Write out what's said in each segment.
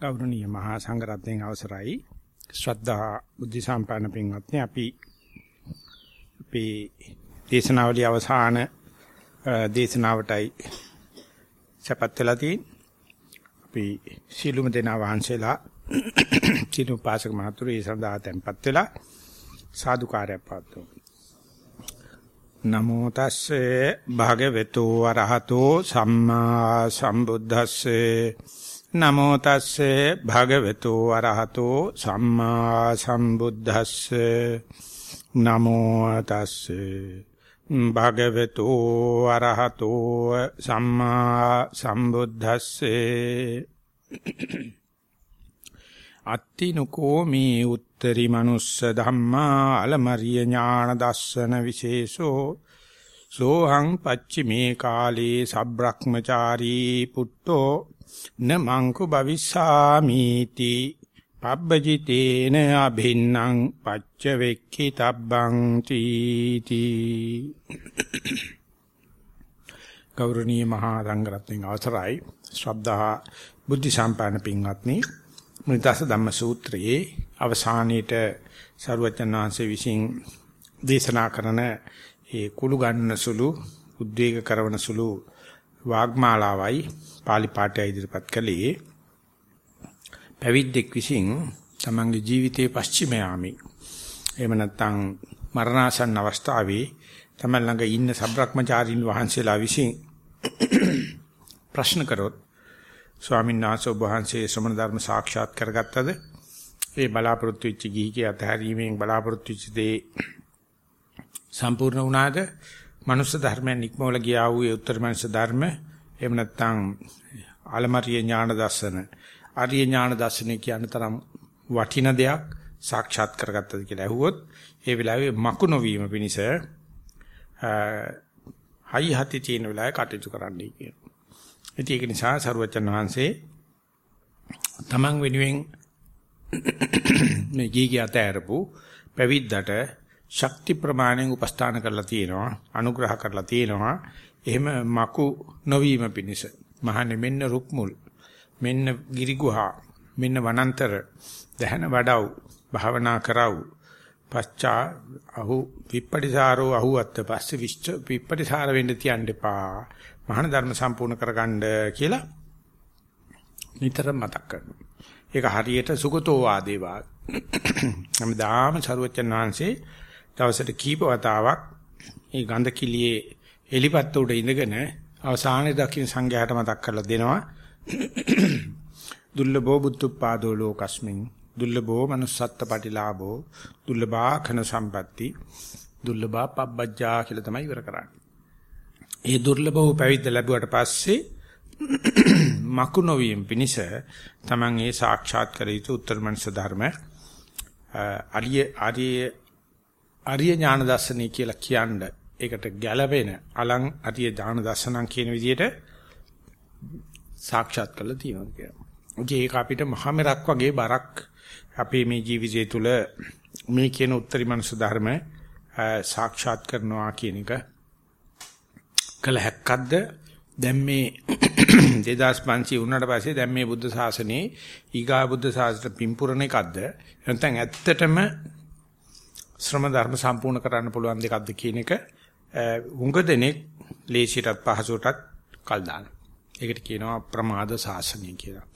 ගෞරවනීය මහා සංඝරත්නයන් අවසරයි. ශ්‍රද්ධා බුද්ධ සම්පන්න පින්වත්නි අපි අපි දේශනාවලිය අවසාන දේශනාවටයි සපත් වෙලා තියෙන්නේ. අපි සීලුම දෙනා වහන්සේලා සීලු පාසක මහතුරු ඒ සඳහා tempත් වෙලා සාදුකාරයක් පවත්වමු. නමෝ තස්සේ භගවතු වරහතෝ සම්මා සම්බුද්දස්සේ නමෝ තස්සේ භගවතු වරහතෝ සම්මා සම්බුද්දස්සේ. නමෝ තස්සේ භගවතු වරහතෝ සම්මා සම්බුද්දස්සේ. අත්තිනුකෝ මේ උත්තරි මනුස්ස ධම්මා අලමරිය ඥාන දස්සන විශේෂෝ. සෝහං පච්චිමේ කාලේ සබ්‍රක්‍මචාරී පුට්ටෝ නමංකු භවිස්සාමීති. පබ්බජිතේන අභින්නම් පච්ච වෙක්ඛි තබ්බං තීති. ගෞරවනීය මහා සංඝරත්නයන් අවසරයි. ශ්‍රද්ධා බුද්ධ සම්පන්න පින්වත්නි මුනිදාස ධම්ම සූත්‍රයේ අවසානයේට සරුවචන් වහන්සේ විසින් දේශනා කරන ඒ කුළු ගන්න සුළු උද්වේග කරන සුළු වාග්මාලාවයි පාලි පාඨය ඉදිරිපත් කළේ. පැවිද්දෙක් විසින් තමන්ගේ ජීවිතයේ පස්චිම යාමි. එහෙම නැත්නම් මරණාසන්න අවස්ථාවේ තමන් ළඟ ඉන්න සබ්‍රක්‍මචාරීන් වහන්සේලා විසින් ප්‍රශ්න කරොත් ස්වාමීන් වහන්සේ ඔබ වහන්සේ ශ්‍රමණ ධර්ම සාක්ෂාත් කරගත්තද? ඒ බලාපොරොත්තු වෙච්ච ගිහිගේ අතහැරීමෙන් බලාපොරොත්තු වෙච්ච දේ සම්පූර්ණ වුණාද? මනුෂ්‍ය ධර්මයන් ඉක්මවල ගියා වූ ඒ උත්තර මනුෂ්‍ය ධර්ම එහෙම නැත්නම් ආලමරිය ඥාන දර්ශන ආර්ය ඥාන දර්ශනය කියන තරම් වටින දෙයක් සාක්ෂාත් කරගත්තද කියලා ඇහුවොත් ඒ වෙලාවේ මකු නොවීම පිණිස හයි හති තියෙන වෙලාවේ කටයුතු කරන්නයි කියන. ඉතින් ඒක නිසා සරුවචන් වහන්සේ තමන් වෙනුවෙන් මේ ගීගී අතෑරපු පැවිද්දට ශක්ති ප්‍රමාණයෙන් උපස්ථාන කරලා තියෙනවා අනුග්‍රහ කරලා තියෙනවා. එහෙම මකු නොවීම පිණිස. මහන්නේ මෙන්න රුක්මුල් මෙන්න ගිරිගුහා මෙන්න වනාන්තර දහන වඩව් භාවනා කරව් පස්චා අහු විප්පටිසාරෝ අහුවත් පස්සේ විශ්ච විප්පටිසාර වෙන්න තියන්න එපා. මහාන ධර්ම සම්පූර්ණ කරගන්න කියලා නිතර මතක් කරනවා. ඒක හරියට සුගතෝ වාදේවා හැමදාම සරුවචන් වහන්සේ දවසට කීප වතාවක් මේ ගඳ කිලියේ එලිපත්ත උඩ ඉඳගෙන අවසානයේ දකින්න සංඝයාට මතක් කරලා දෙනවා දුර්ලභෝ බුද්ධපාදෝ ලෝකස්මින් දුර්ලභෝ manussත්ත පටිලාභෝ දුර්ලභා khන සම්පatti දුර්ලභා පබ්බජ්ජා කියලා තමයි ඉවර කරන්නේ. ඒ දුර්ලභව පැවිද්ද ලැබුවට පස්සේ මකු නොවීම පිණිස තමන් ඒ සාක්ෂාත් කර යුතු උත්තරමනස ධර්ම අරිය අරිය අරිය ඥාන දර්ශනය කියලා කියන්නේ ඒකට ගැළපෙන අලං අරිය ඥාන දර්ශනං කියන විදිහට සාක්ෂාත් කරලා තියෙනවා කියලා. ඒක අපිට මහමෙරක් වගේ බරක් අපේ මේ ජීවිතය තුළ මේ කියන උත්තරීමනස ධර්ම සාක්ෂාත් කරනවා කියන එක කළ හැක්කක්ද දැන් මේ 2500 වුණාට පස්සේ දැන් මේ බුද්ධ ශාසනයේ ඊගා බුද්ධ ශාසනයට පිම්පුරණ එකක්ද නැත්නම් ඇත්තටම ශ්‍රම ධර්ම සම්පූර්ණ කරන්න පුළුවන් දෙකක්ද කියන එක උඟ දෙනෙක් ලේසියටත් පහසුවටත් කල් දානවා. ඒකට කියනවා ප්‍රමාද ශාසනය කියලා.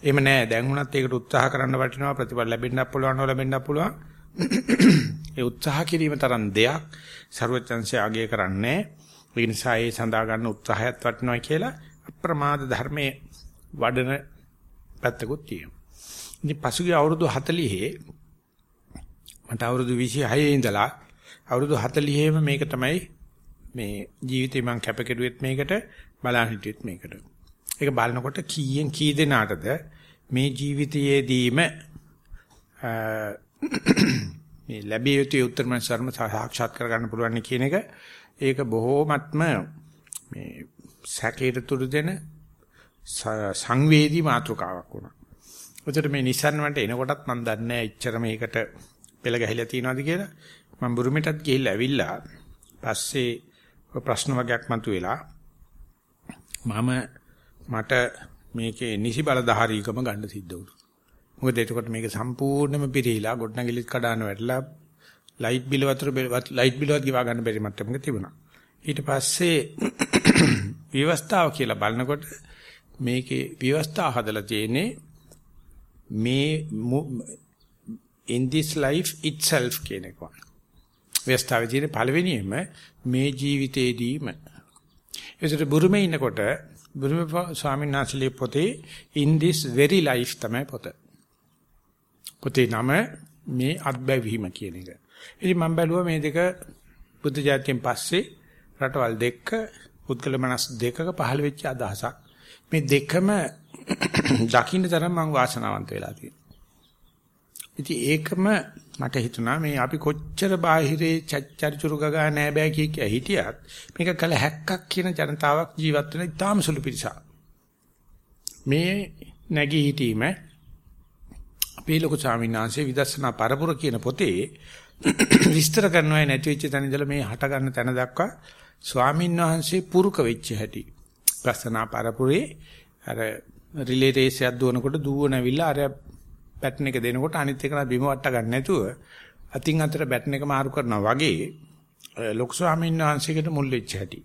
එහෙම නෑ දැන් උනත් ඒකට උත්සාහ කරන්න වටිනවා ප්‍රතිඵල ලැබෙන්නත් පුළුවන් නෝ ලැබෙන්නත් පුළුවන්. ඒ උත්සාහ කිරීම තරම් දෙයක් ਸਰවචන්සේ ආගය කරන්නේ ඒ නිසා ඒ සඳහා ගන්න උත්සාහයත් වටිනවා කියලා අප්‍රමාද ධර්මයේ වඩන පැත්තකුත් තියෙනවා. ඉතින් පසුගිය අවුරුදු 40 මට අවුරුදු 26 ඉඳලා අවුරුදු 40ෙම මේක තමයි මේ ජීවිතේ මම කැපකෙරුවෙත් මේකට බලන් හිටියෙත් මේකට. ඒක බලනකොට කීයෙන් කී දෙනාටද මේ ජීවිතයේදීම මේ ලැබිය යුතු උත්තරම සර්ම සාක්ෂාත් කරගන්න පුළුවන් කියන එක ඒක බොහෝමත්ම මේ සැකයට තුරු දෙන සංවේදී මාතෘකාවක් වුණා. උදේට මේ Nissan වලට එනකොටත් මම දන්නේ නැහැ එච්චර මේකට පෙළ ගැහිලා තියනවාද කියලා. මම බුරුමෙටත් ගිහිල්ලා ඇවිල්ලා පස්සේ ප්‍රශ්න වගේක් මතුවෙලා මම මට මේකේ නිසි බලධාරීකම ගන්න සිද්ධ වුණා. මොකද එතකොට මේක සම්පූර්ණයෙන්ම පිරීලා ගොඩනැගිලිත් කඩාන වැටලා ලයිට් බිල වතුර ලයිට් බිලවත් ගිවා ගන්න බැරි මට්ටමක තිබුණා. ඊට පස්සේ විවස්ථාව කියලා බලනකොට මේකේ විවස්ථා හදලා තියෙන්නේ මේ in this life itself කියන එක. විවස්ථාවේ තියෙන පළවෙනියම මේ ජීවිතේදීම. ඒසට බුරුමේ ඉන්නකොට බුරුමේ ස්වාමීන් වහන්සේගේ පොතේ in this very life තමයි පොත. පොතේ නම මේ අත්බැවීම කියන එක. ඉතින් මම බැලුවා මේ දෙක බුද්ධ ජාතියෙන් පස්සේ රටවල් දෙක පුද්ගල මනස් දෙකක පහළ වෙච්ච අදහසක්. මේ දෙකම දකින්න තරම් මම වාසනාවන්ත වෙලා තියෙනවා. ඉතින් ඒකම මට හිතුණා මේ අපි කොච්චර බාහිරේ චරිචුරු ගගා නෑ බෑ කිය කිය හිටියත් මේක කළ හැක්කක් කියන ජනතාවක් ජීවත් වෙන ඉතාම සුළු පිරිසක්. මේ නැගී හිටීම අපේ ලොකු ස්වාමීන් වහන්සේ විදර්ශනා පරපුර කියන පොතේ විස්තර කරනවා නැති වෙච්ච තැන ඉඳලා මේ හට ගන්න තැන දක්වා ස්වාමීන් වහන්සේ පුරුක වෙච්ච හැටි. විදර්ශනා පරපුරේ අර රිලේ රේස් එකක් දුවනකොට දුවන ඇවිල්ලා අර බැටන් එක දෙනකොට අනිත් එක බිම වට ගන්න නැතුව අතින් අතට බැටන් එක මාරු කරනවා වගේ ලොකු ස්වාමීන් වහන්සේකට මුල් වෙච්ච හැටි.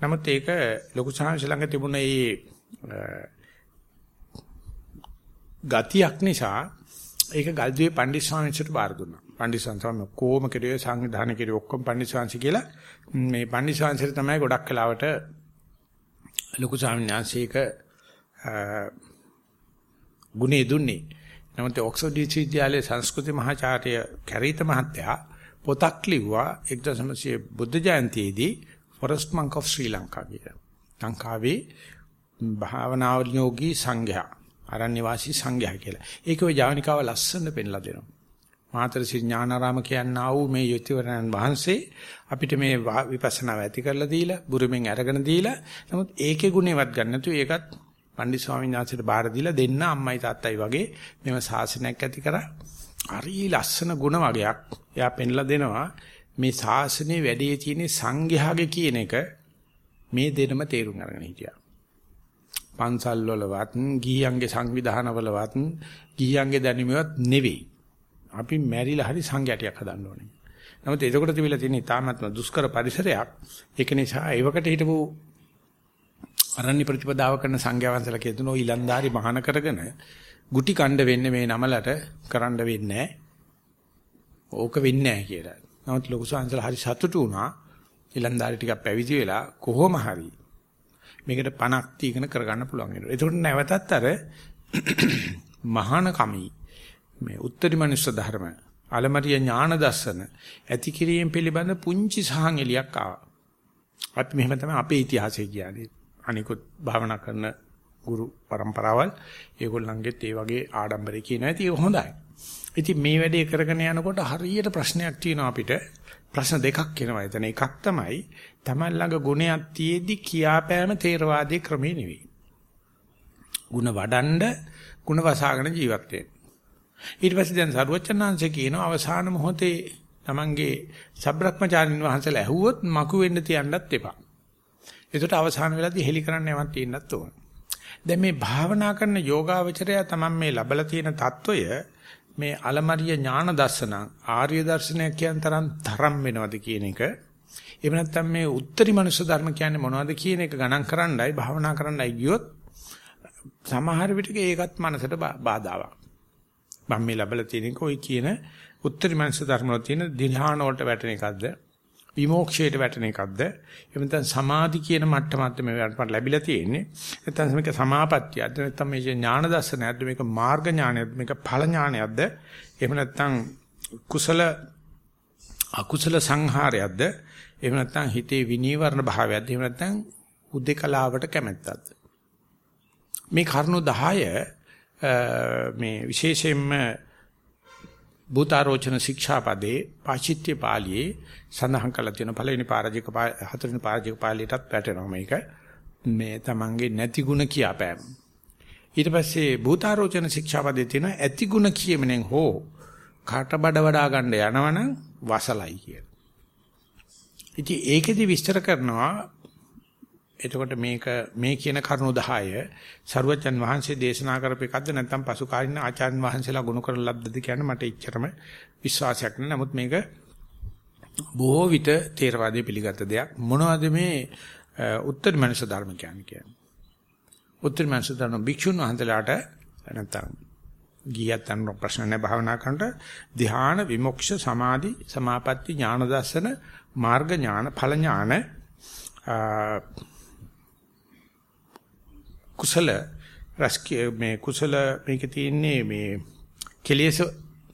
නමුත් ඒක ලොකු ස්වාමීන් ළඟ තිබුණ ඒ ගතියක් නිසා ඒක ගල්දුවේ පණ්ඩිත ස්වාමීන්ට බාර දුන්නා. පණ්ඩිත ස්වාමීන් කොහොම කෙරුවේ සංවිධානය කෙරුවේ ඔක්කොම පණ්ඩිත ස්වාමීන් කියලා මේ පණ්ඩිත ස්වාමීන් තමයි ගොඩක් කලාවට ලොකු ස්වාමීන් වහන්සේක ගුණේ දුන්නේ. නමුත් ඔක්ස්ෆර්ඩ් විශ්වවිද්‍යාලයේ සංස්කෘති මහාචාර්ය කැරීත මහත්තයා පොතක් ලිව්වා 1900 බුද්ධ ජයන්තියේදී Forest Monk of Sri Lanka කියලා. ලංකාවේ භාවනාවලියෝගී සංඝයා අරණ්‍ය වාසී සංඝයා කියලා. ඒක ඔය ජාවනිකාව ලස්සන පෙන්ලා දෙනවා. මාතර ශ්‍රී ඥානාරාම කියනා වූ මේ යතිවරයන් වහන්සේ අපිට මේ විපස්සනාව ඇති කරලා දීලා බුරුමෙන් අරගෙන දීලා නමුත් ඒකේ ගුණේවත් ගන්න නැතුව ඒකත් පණ්ඩිත ස්වාමීන් වහන්සේට බාර දීලා දෙන්න අම්මයි තාත්තයි වගේ මෙව ශාසනයක් ඇති කරා. හරි ලස්සන ගුණ වගේක් එයා පෙන්ලා දෙනවා. මේ ශාසනයේ වැඩේ තියෙන සංඝයාගේ කියන එක මේ දෙනම තේරුම් අරගෙන හිටියා. පන්සල් වලවත් ගිහියන්ගේ සංවිධානවලවත් ගිහියන්ගේ දැනුමවත් නෙවෙයි. අපි මැරිලා හරි සංඝයාටියක් හදන්න ඕනේ. නමුත් එතකොට තිබිලා තියෙන ඉතාමත්ම දුෂ්කර පරිසරයක්. ඒක නිසා ඒවකට හිටපු අරණ්‍ය ප්‍රතිපදාව කරන සංඝයා වහන්සේලා කියතුනෝ ඊලන්දාරි මහාන කරගෙන ගුටි කණ්ඩ වෙන්නේ මේ නමලට කරන්න වෙන්නේ ඕක වෙන්නේ නැහැ කියලා. නමුත් ලොකු සංසල හරි සතුටු වුණා. ඊලන්දාරි ටිකක් පැවිදි වෙලා කොහොම හරි මේකට පණක් තීකන කරගන්න පුළුවන් වෙනවා. ඒකට නැවතත් අර මහාන කමී මේ උත්තරී මනුස්ස ධර්ම අලමරිය ඥාන දර්ශන ඇති කිරීම පිළිබඳ පුංචි සහන් එලියක් ආවා. අපි මෙහෙම තමයි අපේ ඉතිහාසය කියන්නේ. අනිකුත් භාවනා කරන ගුරු પરම්පරාවල් ඒගොල්ලන්ගෙත් ඒ වගේ ආඩම්බරේ කියනවා. ඉතින් හොඳයි. ඉතින් මේ වැඩේ කරගෙන යනකොට හරියට ප්‍රශ්නයක් තියෙනවා අපිට. ප්‍රශ්න දෙකක් එනවා. එතන එකක් තමයි තමන් ළඟ ගුණයක් තියේදී කියාපෑම තේරවාදී ක්‍රමේ නෙවෙයි. ಗುಣ වඩන්ඩ ಗುಣ වසාගෙන ජීවත් වෙන්න. ඊට පස්සේ දැන් සරුවචනාංශ කියන අවසාන මොහොතේ තමන්ගේ සබ්‍රක්‍මචාරින් වහන්සේලා ඇහුවොත් මකු වෙන්න තියන්නත් එපා. ඒකට අවසාන වෙලාවේදී හෙලි කරන්න යමක් තියෙන්නත් ඕන. දැන් මේ භාවනා කරන යෝගාවචරය තමයි මේ ලබලා තියෙන తত্ত্বය මේ අලමරිය ඥාන දර්ශන ආර්ය දර්ශනය කියන තරම් තරම් වෙනවද කියන එක. එහෙම නැත්නම් මේ උත්තරී මනුෂ්‍ය ධර්ම කියන්නේ මොනවද කියන එක ගණන් කරන්නයි භාවනා කරන්නයි ගියොත් සමහර විටක ඒකත් මනසට බාධාවක්. මම මේ ලබලා තියෙන එක ওই කියන උත්තරී මනුෂ්‍ය ධර්ම වල තියෙන ධ්‍යාන වලට වැටෙන එකක්ද? විමෝක්ෂයට වැටෙන එකක්ද? එහෙම නැත්නම් සමාධි කියන මට්ටමත් මේකට ලැබිලා තියෙන්නේ? නැත්නම් මේක සමාපත්තියද නැත්නම් මේ ඥාන දර්ශනයක්ද? මේක මාර්ග ඥානයක්ද? මේක ඵල ඥානයක්ද? එහෙම නැත්නම් කුසල අකුසල සංහාරයක්ද? එහෙම නැත්නම් හිතේ විනීවරණ භාවයක්ද? එහෙම නැත්නම් උද්දේකලාවට කැමැත්තක්ද? මේ කරුණු 10 මේ විශේෂයෙන්ම භූතාරෝචන ශික්ෂාපදේ පාචිත්‍ය පාළියේ සඳහන් කරලා තියෙන පළවෙනි පාරාජික හතරවෙනි පාරාජික පාළියටත් වැටෙනවා මේක මේ තමන්ගේ නැති ಗುಣ කියාපෑම ඊට පස්සේ භූතාරෝචන ශික්ෂාපදේ තියෙන ඇති ಗುಣ කියමනෙන් හෝ කාට බඩ වඩා ගන්න යනවනම් වසලයි කියලා. ඉතින් ඒකෙදි විස්තර කරනවා එතකොට මේක මේ කියන කරුණු 10 සරුවචන් වහන්සේ දේශනා කරපු එකක්ද නැත්නම් පසු කාලින ආචාර්ය වහන්සේලා ගුණ කරන ලද්දද කියන්නේ මට එච්චරම විශ්වාසයක් නෑ. නමුත් මේක බොහෝ විට තේරවාදයේ පිළිගත් දෙයක්. මොනවද මේ උත්තර මනස ධර්ම කියන්නේ කියන්නේ. උත්තර මනස ධර්ම භික්ෂුන් වහන්සේලාට නැත්නම් ගියත් අන්න ප්‍රශ්න නැහැ භාවනා කරනට ධ්‍යාන විමුක්ෂ සමාධි සමාපatti ඥාන දර්ශන මාර්ග ඥාන ඵල ඥාන කුසල රස්කේ මේ කුසල මේකේ තියෙන්නේ මේ කෙලෙස්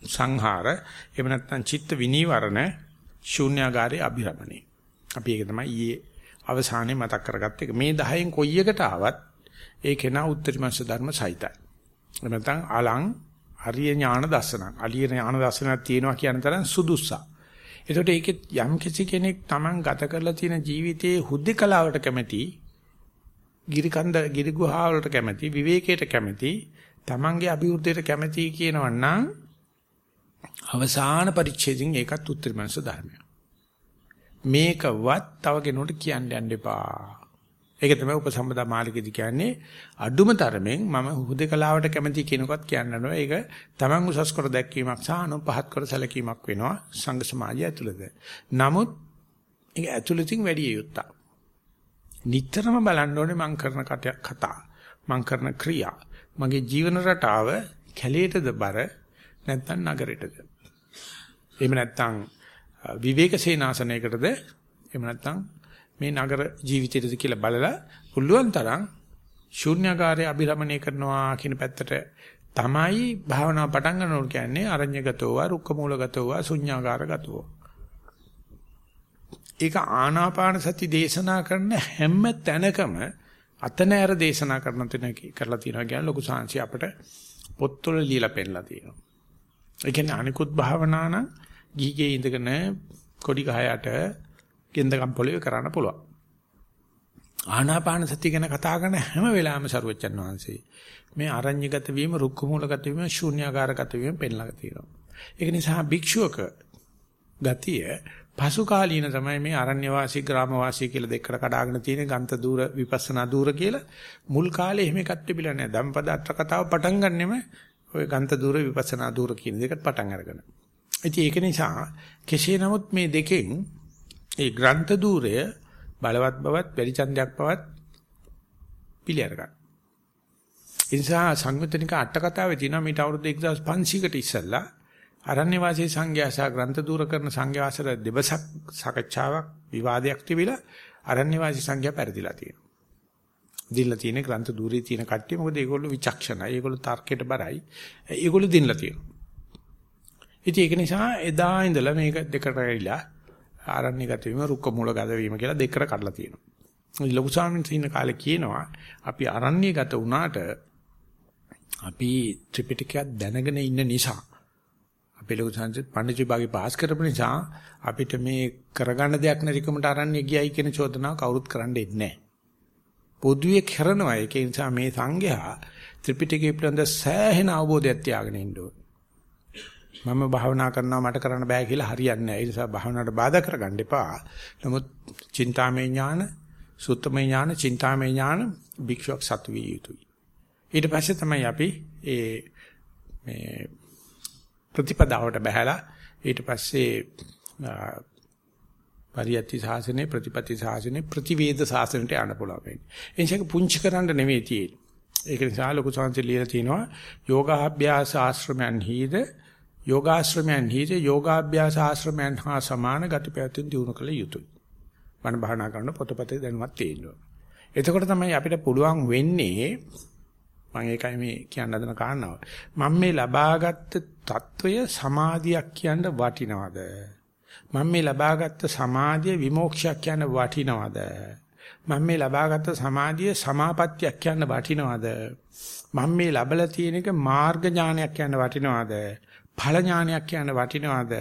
සංහාර එහෙම නැත්නම් චිත්ත විනීවරණ ශූන්‍යාගාරයේ අභිරමණේ අපි ඒක තමයි ඊයේ අවසානයේ මතක් කරගත්ත එක මේ 10න් කොයි එකට ආවත් ඒකේ නා උත්තරීමංශ ධර්ම සහිතයි නැත්නම් අලං අරිය ඥාන දර්ශනං. අලිය ඥාන දර්ශනක් තියෙනවා කියන තරම් සුදුස්සා. ඒකට ඒකේ යම් කිසි කෙනෙක් Taman ගත කරලා තියෙන ජීවිතයේ හුද්ධකලාවට කැමති, ගිරිකන්ද ගිරි ගුහාවලට කැමති, විවේකයට කැමති, Tamanගේ අභිවෘද්ධියට කැමති කියනවනම් අවසාන පරිච්ඡේදයෙන් ඒකත් උත්තරීමංශ ධර්මයක්. මේකවත් තව කෙනෙකුට කියන්න යන්න එපා. ඒක තමයි උපසම්පදා මාලිකෙදි කියන්නේ අඩුම තරමෙන් මම හුදකලාවට කැමති කෙනෙකුත් කියන්නවා. ඒක Taman උසස් කර දැක්වීමක් සහ අනු පහත් කර සැලකීමක් වෙනවා සංඝ සමාජය ඇතුළත. නමුත් ඒක ඇතුළතින් වැඩි යුත්තක්. නිතරම බලන්න ඕනේ මං කරන කතා මං කරන ක්‍රියා මගේ ජීවන රටාව කැලේටද බර නැත්නම් නගරෙටද එහෙම නැත්නම් විවේක සේනාසනයකටද එහෙම නැත්නම් මේ නගර ජීවිතයේද කියලා බලලා පුළුවන් තරම් ශූන්‍යකාරය අභිරමණය කරනවා කියන පැත්තට තමයි භාවනා පටන් ගන්නකොට කියන්නේ අරඤ්‍යගතෝව රුක්කමූලගතෝව ශුන්‍යාකාරගතෝව. ඒක ආනාපාන සති දේශනා කරන හැම තැනකම අතනෑර දේශනා කරන තැන කරලා තියෙනවා කියන ලොකු සාංශي අපිට පොත්වල ලියලා පෙන්නලා තියෙනවා. ඒ කියන්නේ අනිකුත් භාවනා නම් ගිහිගේ ඉඳගෙන කොඩි ගහයට ගෙන්දගම් පොළවේ කරන්න පුළුවන්. ආනාපාන සතිය ගැන කතා කරන හැම වෙලාවෙම සරුවච්චන් වහන්සේ මේ අරඤ්‍යගත වීම, රුක්ක මූලගත වීම, ශූන්‍යාකාරගත වීම පෙන්ලා තියෙනවා. ඒක නිසා භික්ෂුවක ගතිය පසු කාලීන තමයි මේ අරණ්‍ය වාසී ග්‍රාම වාසී කියලා දෙකට කඩාගෙන තියෙන ගන්ත දූර විපස්සනා දූර කියලා මුල් කාලේ එහෙම එකක් තිබිලා නැහැ. ධම්පද අට කතාව පටන් ගන්නෙම ওই ගන්ත දූර විපස්සනා දූර කියන දෙකට පටන් අරගෙන. ඉතින් ඒක නිසා කෙසේ නමුත් මේ දෙකෙන් ඒ ග්‍රන්ථ ධූරය බලවත් බවත් වැඩි ඡන්දයක් බවත් පිළිඅර ගන්න. ඒ නිසා සංයුතනික අට කතාවේ තියෙනවා මීට අවුරුදු 1500කට ඉස්සෙල්ලා අරණ්‍ය වාසී සංඝයා සහ ග්‍රන්ථ ධූර කරන සංඝයා අතර දෙබසක් සාකච්ඡාවක් විවාදයක් තිබිලා අරණ්‍ය වාසී සංඝයා පෙරදිලා තියෙනවා. දිනලා තියෙන ග්‍රන්ථ ධූරේ තියෙන කට්ටිය මොකද ඒගොල්ලෝ විචක්ෂණයි ඒගොල්ලෝ තර්කයට බරයි ඒගොල්ලෝ දිනලා තියෙනවා. ඉතින් ඒක නිසා එදා ඉඳලා මේක දෙකට ඇරිලා ආරණ්‍යගත වීම රුක්ක මූලගත වීම කියලා දෙකට කඩලා තියෙනවා. ලොකු ස්වාමීන් වහන්සේ කාලේ කියනවා අපි ආරණ්‍යගත වුණාට අපි ත්‍රිපිටකය දැනගෙන ඉන්න නිසා අපේ ලොකු සංසත් පඬිතු විභාගේ පාස් කරපු නිසා අපිට මේ කරගන්න දෙයක් නැතිකමට ආරණ්‍ය ගියයි කියන චෝදනාව කවුරුත් කරන්න ඉන්නේ නැහැ. පොදුවේ කරනවා ඒක නිසා මේ සංඝයා ත්‍රිපිටකය පිළිබඳ සෑහෙන අවබෝධයක් තියාගෙන ඉන්න ඕනේ. මම භාවනා කරනවා මට කරන්න බෑ කියලා හරියන්නේ නැහැ. ඒ නිසා භාවනාවට බාධා කරගන්න එපා. නමුත් චින්තාමය ඥාන, සුත්තමය ඥාන, චින්තාමය ඥාන භික්ෂුවක් සතු විය යුතුයි. ඊට පස්සේ තමයි අපි ඒ මේ ප්‍රතිපදාවට බහැලා ඊට පස්සේ පරියත්ති ශාසනය ප්‍රතිපatti ශාසනය ප්‍රතිවේද ශාසනයට යන්න පුළුවන් වෙන්නේ. එනිසා පුංචි කරන්න නෙවෙයි තියෙන්නේ. ඒක නිසා ලොකු සංසය ලියලා තිනවා යෝගාභ්‍යාස ආශ්‍රමයන් හිද යෝගාශ්‍රමයන් හිද යෝගාභ්‍යාස ආශ්‍රමයන් හා සමාන ගතිපැවැත්ම දිනු කළ යුතුයි. මන භාවනා කරන පොතපතේ දැනුවත් තියෙනවා. එතකොට තමයි අපිට පුළුවන් වෙන්නේ මම ඒකයි මේ කියන්න හදන කාරණාව. මම මේ ලබාගත් తত্ত্বය සමාධියක් කියන වටිනවද? මම මේ ලබාගත් සමාධිය විමෝක්ෂයක් කියන වටිනවද? මම මේ ලබාගත් සමාධිය සමාපත්තියක් කියන වටිනවද? මම මේ ලබලා තියෙන එක මාර්ග ඥානයක් කියන වටිනවද? ඵල ඥානයක් කියන්න වටිනවද?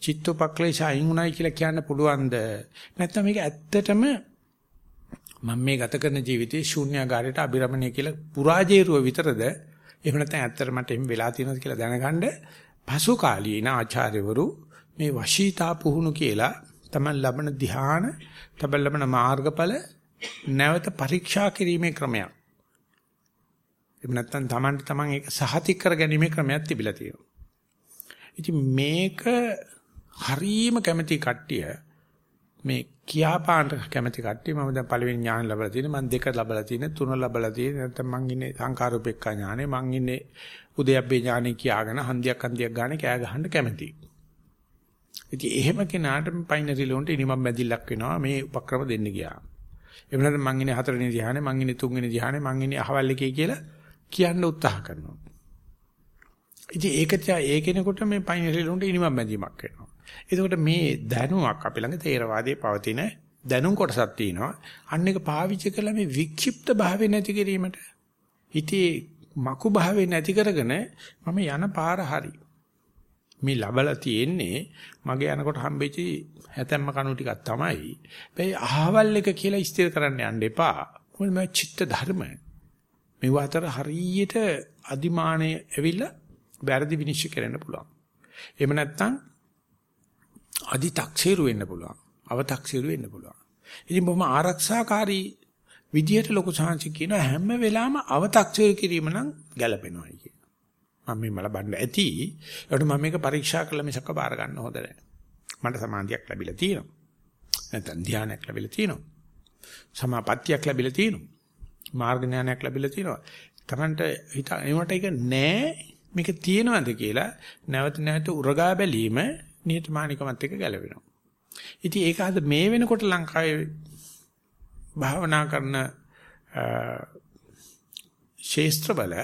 චිත්තෝපක්ලේශ අයින් උනායි කියලා කියන්න පුළුවන්ද? නැත්නම් මේක ඇත්තටම මම මේ ගත කරන ජීවිතේ ශූන්‍යාකාරයට අබිරමණය කියලා පුරාජේරුව විතරද? එහෙම නැත්නම් ඇත්තට මට එහෙම වෙලා තියෙනවද කියලා දැනගන්න පසු කාලීන ආචාර්යවරු මේ වශීතා පුහුණු කියලා තමයි ලබන ධ්‍යාන, තමයි ලබන මාර්ගඵල නැවත පරීක්ෂා කිරීමේ ක්‍රමයක්. එහෙම නැත්නම් Tamanට Taman ඒක සහතික කර ගැනීමේ ක්‍රමයක් තිබිලා තියෙනවා. ඉතින් මේක හරීම කැමැති කට්ටිය මේ කියාපාන්න කැමැති කට්ටිය මම දැන් පළවෙනි ඥාන ලැබලා තියෙන මම දෙක ලැබලා තියෙන තුන ලැබලා තියෙන නැත්නම් මං ඉන්නේ සංකාරූපෙක්ඛා ඥානෙ මං ඉන්නේ උදයබ්බේ ඥානෙ කියාගෙන හන්දියක් හන්දියක් ගානේ කෑ ගහන්න කැමැතියි. ඉතින් එහෙම කෙනාට පයින්රි ලෝන්ට ඉනිමම් බැඳිල්ලක් වෙනවා මේ උපක්‍රම දෙන්න ගියා. එහෙම නැත්නම් මං ඉන්නේ හතරවෙනි ධ්‍යානෙ මං ඉන්නේ තුන්වෙනි ධ්‍යානෙ මං ඉන්නේ අහවල් එකේ කියලා කියන්න උත්සාහ කරනවා. ඉතින් ඒක තියා ඒ කෙනෙකුට මේ පයින්රි ලෝන්ට ඉනිමම් බැඳීමක් වෙනවා. එතකොට මේ දැනුමක් අපි ළඟ තේරවාදයේ පවතින දැනුම් කොටසක් තියෙනවා. අන්න එක පාවිච්චි කළා මේ වික්ෂිප්ත භාවය නැති කිරීමට. හිතේ මකු භාවය නැති කරගෙන මම යන පාර හරි. මේ ලබලා තියෙන්නේ මගේ යනකොට හම්බෙච්ච හැතැම්ම කණු ටිකක් තමයි. මේ අහවල් එක කියලා ස්ථිර කරන්න යන්න එපා. මොකද මේ චිත්ත ධර්ම. මේ අතර හරියට අදිමානයේ ඇවිල්ලා වැරදි විනිශ්චය කරන්න පුළුවන්. එහෙම නැත්නම් අදි තක්සේරු වෙන්න පුළුවන්. අවතක්සේරු වෙන්න පුළුවන්. ඉතින් බොහොම ආරක්ෂාකාරී විදියට ලොකු සාංශි කියන හැම වෙලාවම අවතක්සේරු කිරීම නම් ගැළපෙනවායි කියන. මම මේ බලන්න ඇති. ඒකට මම මේක පරීක්ෂා කරලා මිසක බාර ගන්න හොඳ නැහැ. මට සමාධියක් ලැබිලා තියෙනවා. නැත්නම් ධානයක් ලැබිලා තියෙනවා. සමාපත්තියක් ලැබිලා තියෙනවා. මාර්ග ඥානයක් ලැබිලා තියෙනවා. තමන්ට හිත ඒවට එක නෑ මේක තියෙනවද කියලා නැවත නැවත උරගා බැලීම නියතමානිකමත් එක්ක ගැලවෙනවා. ඉතින් ඒක අද මේ වෙනකොට ලංකාවේ භාවනා කරන ශේස්ත්‍රබල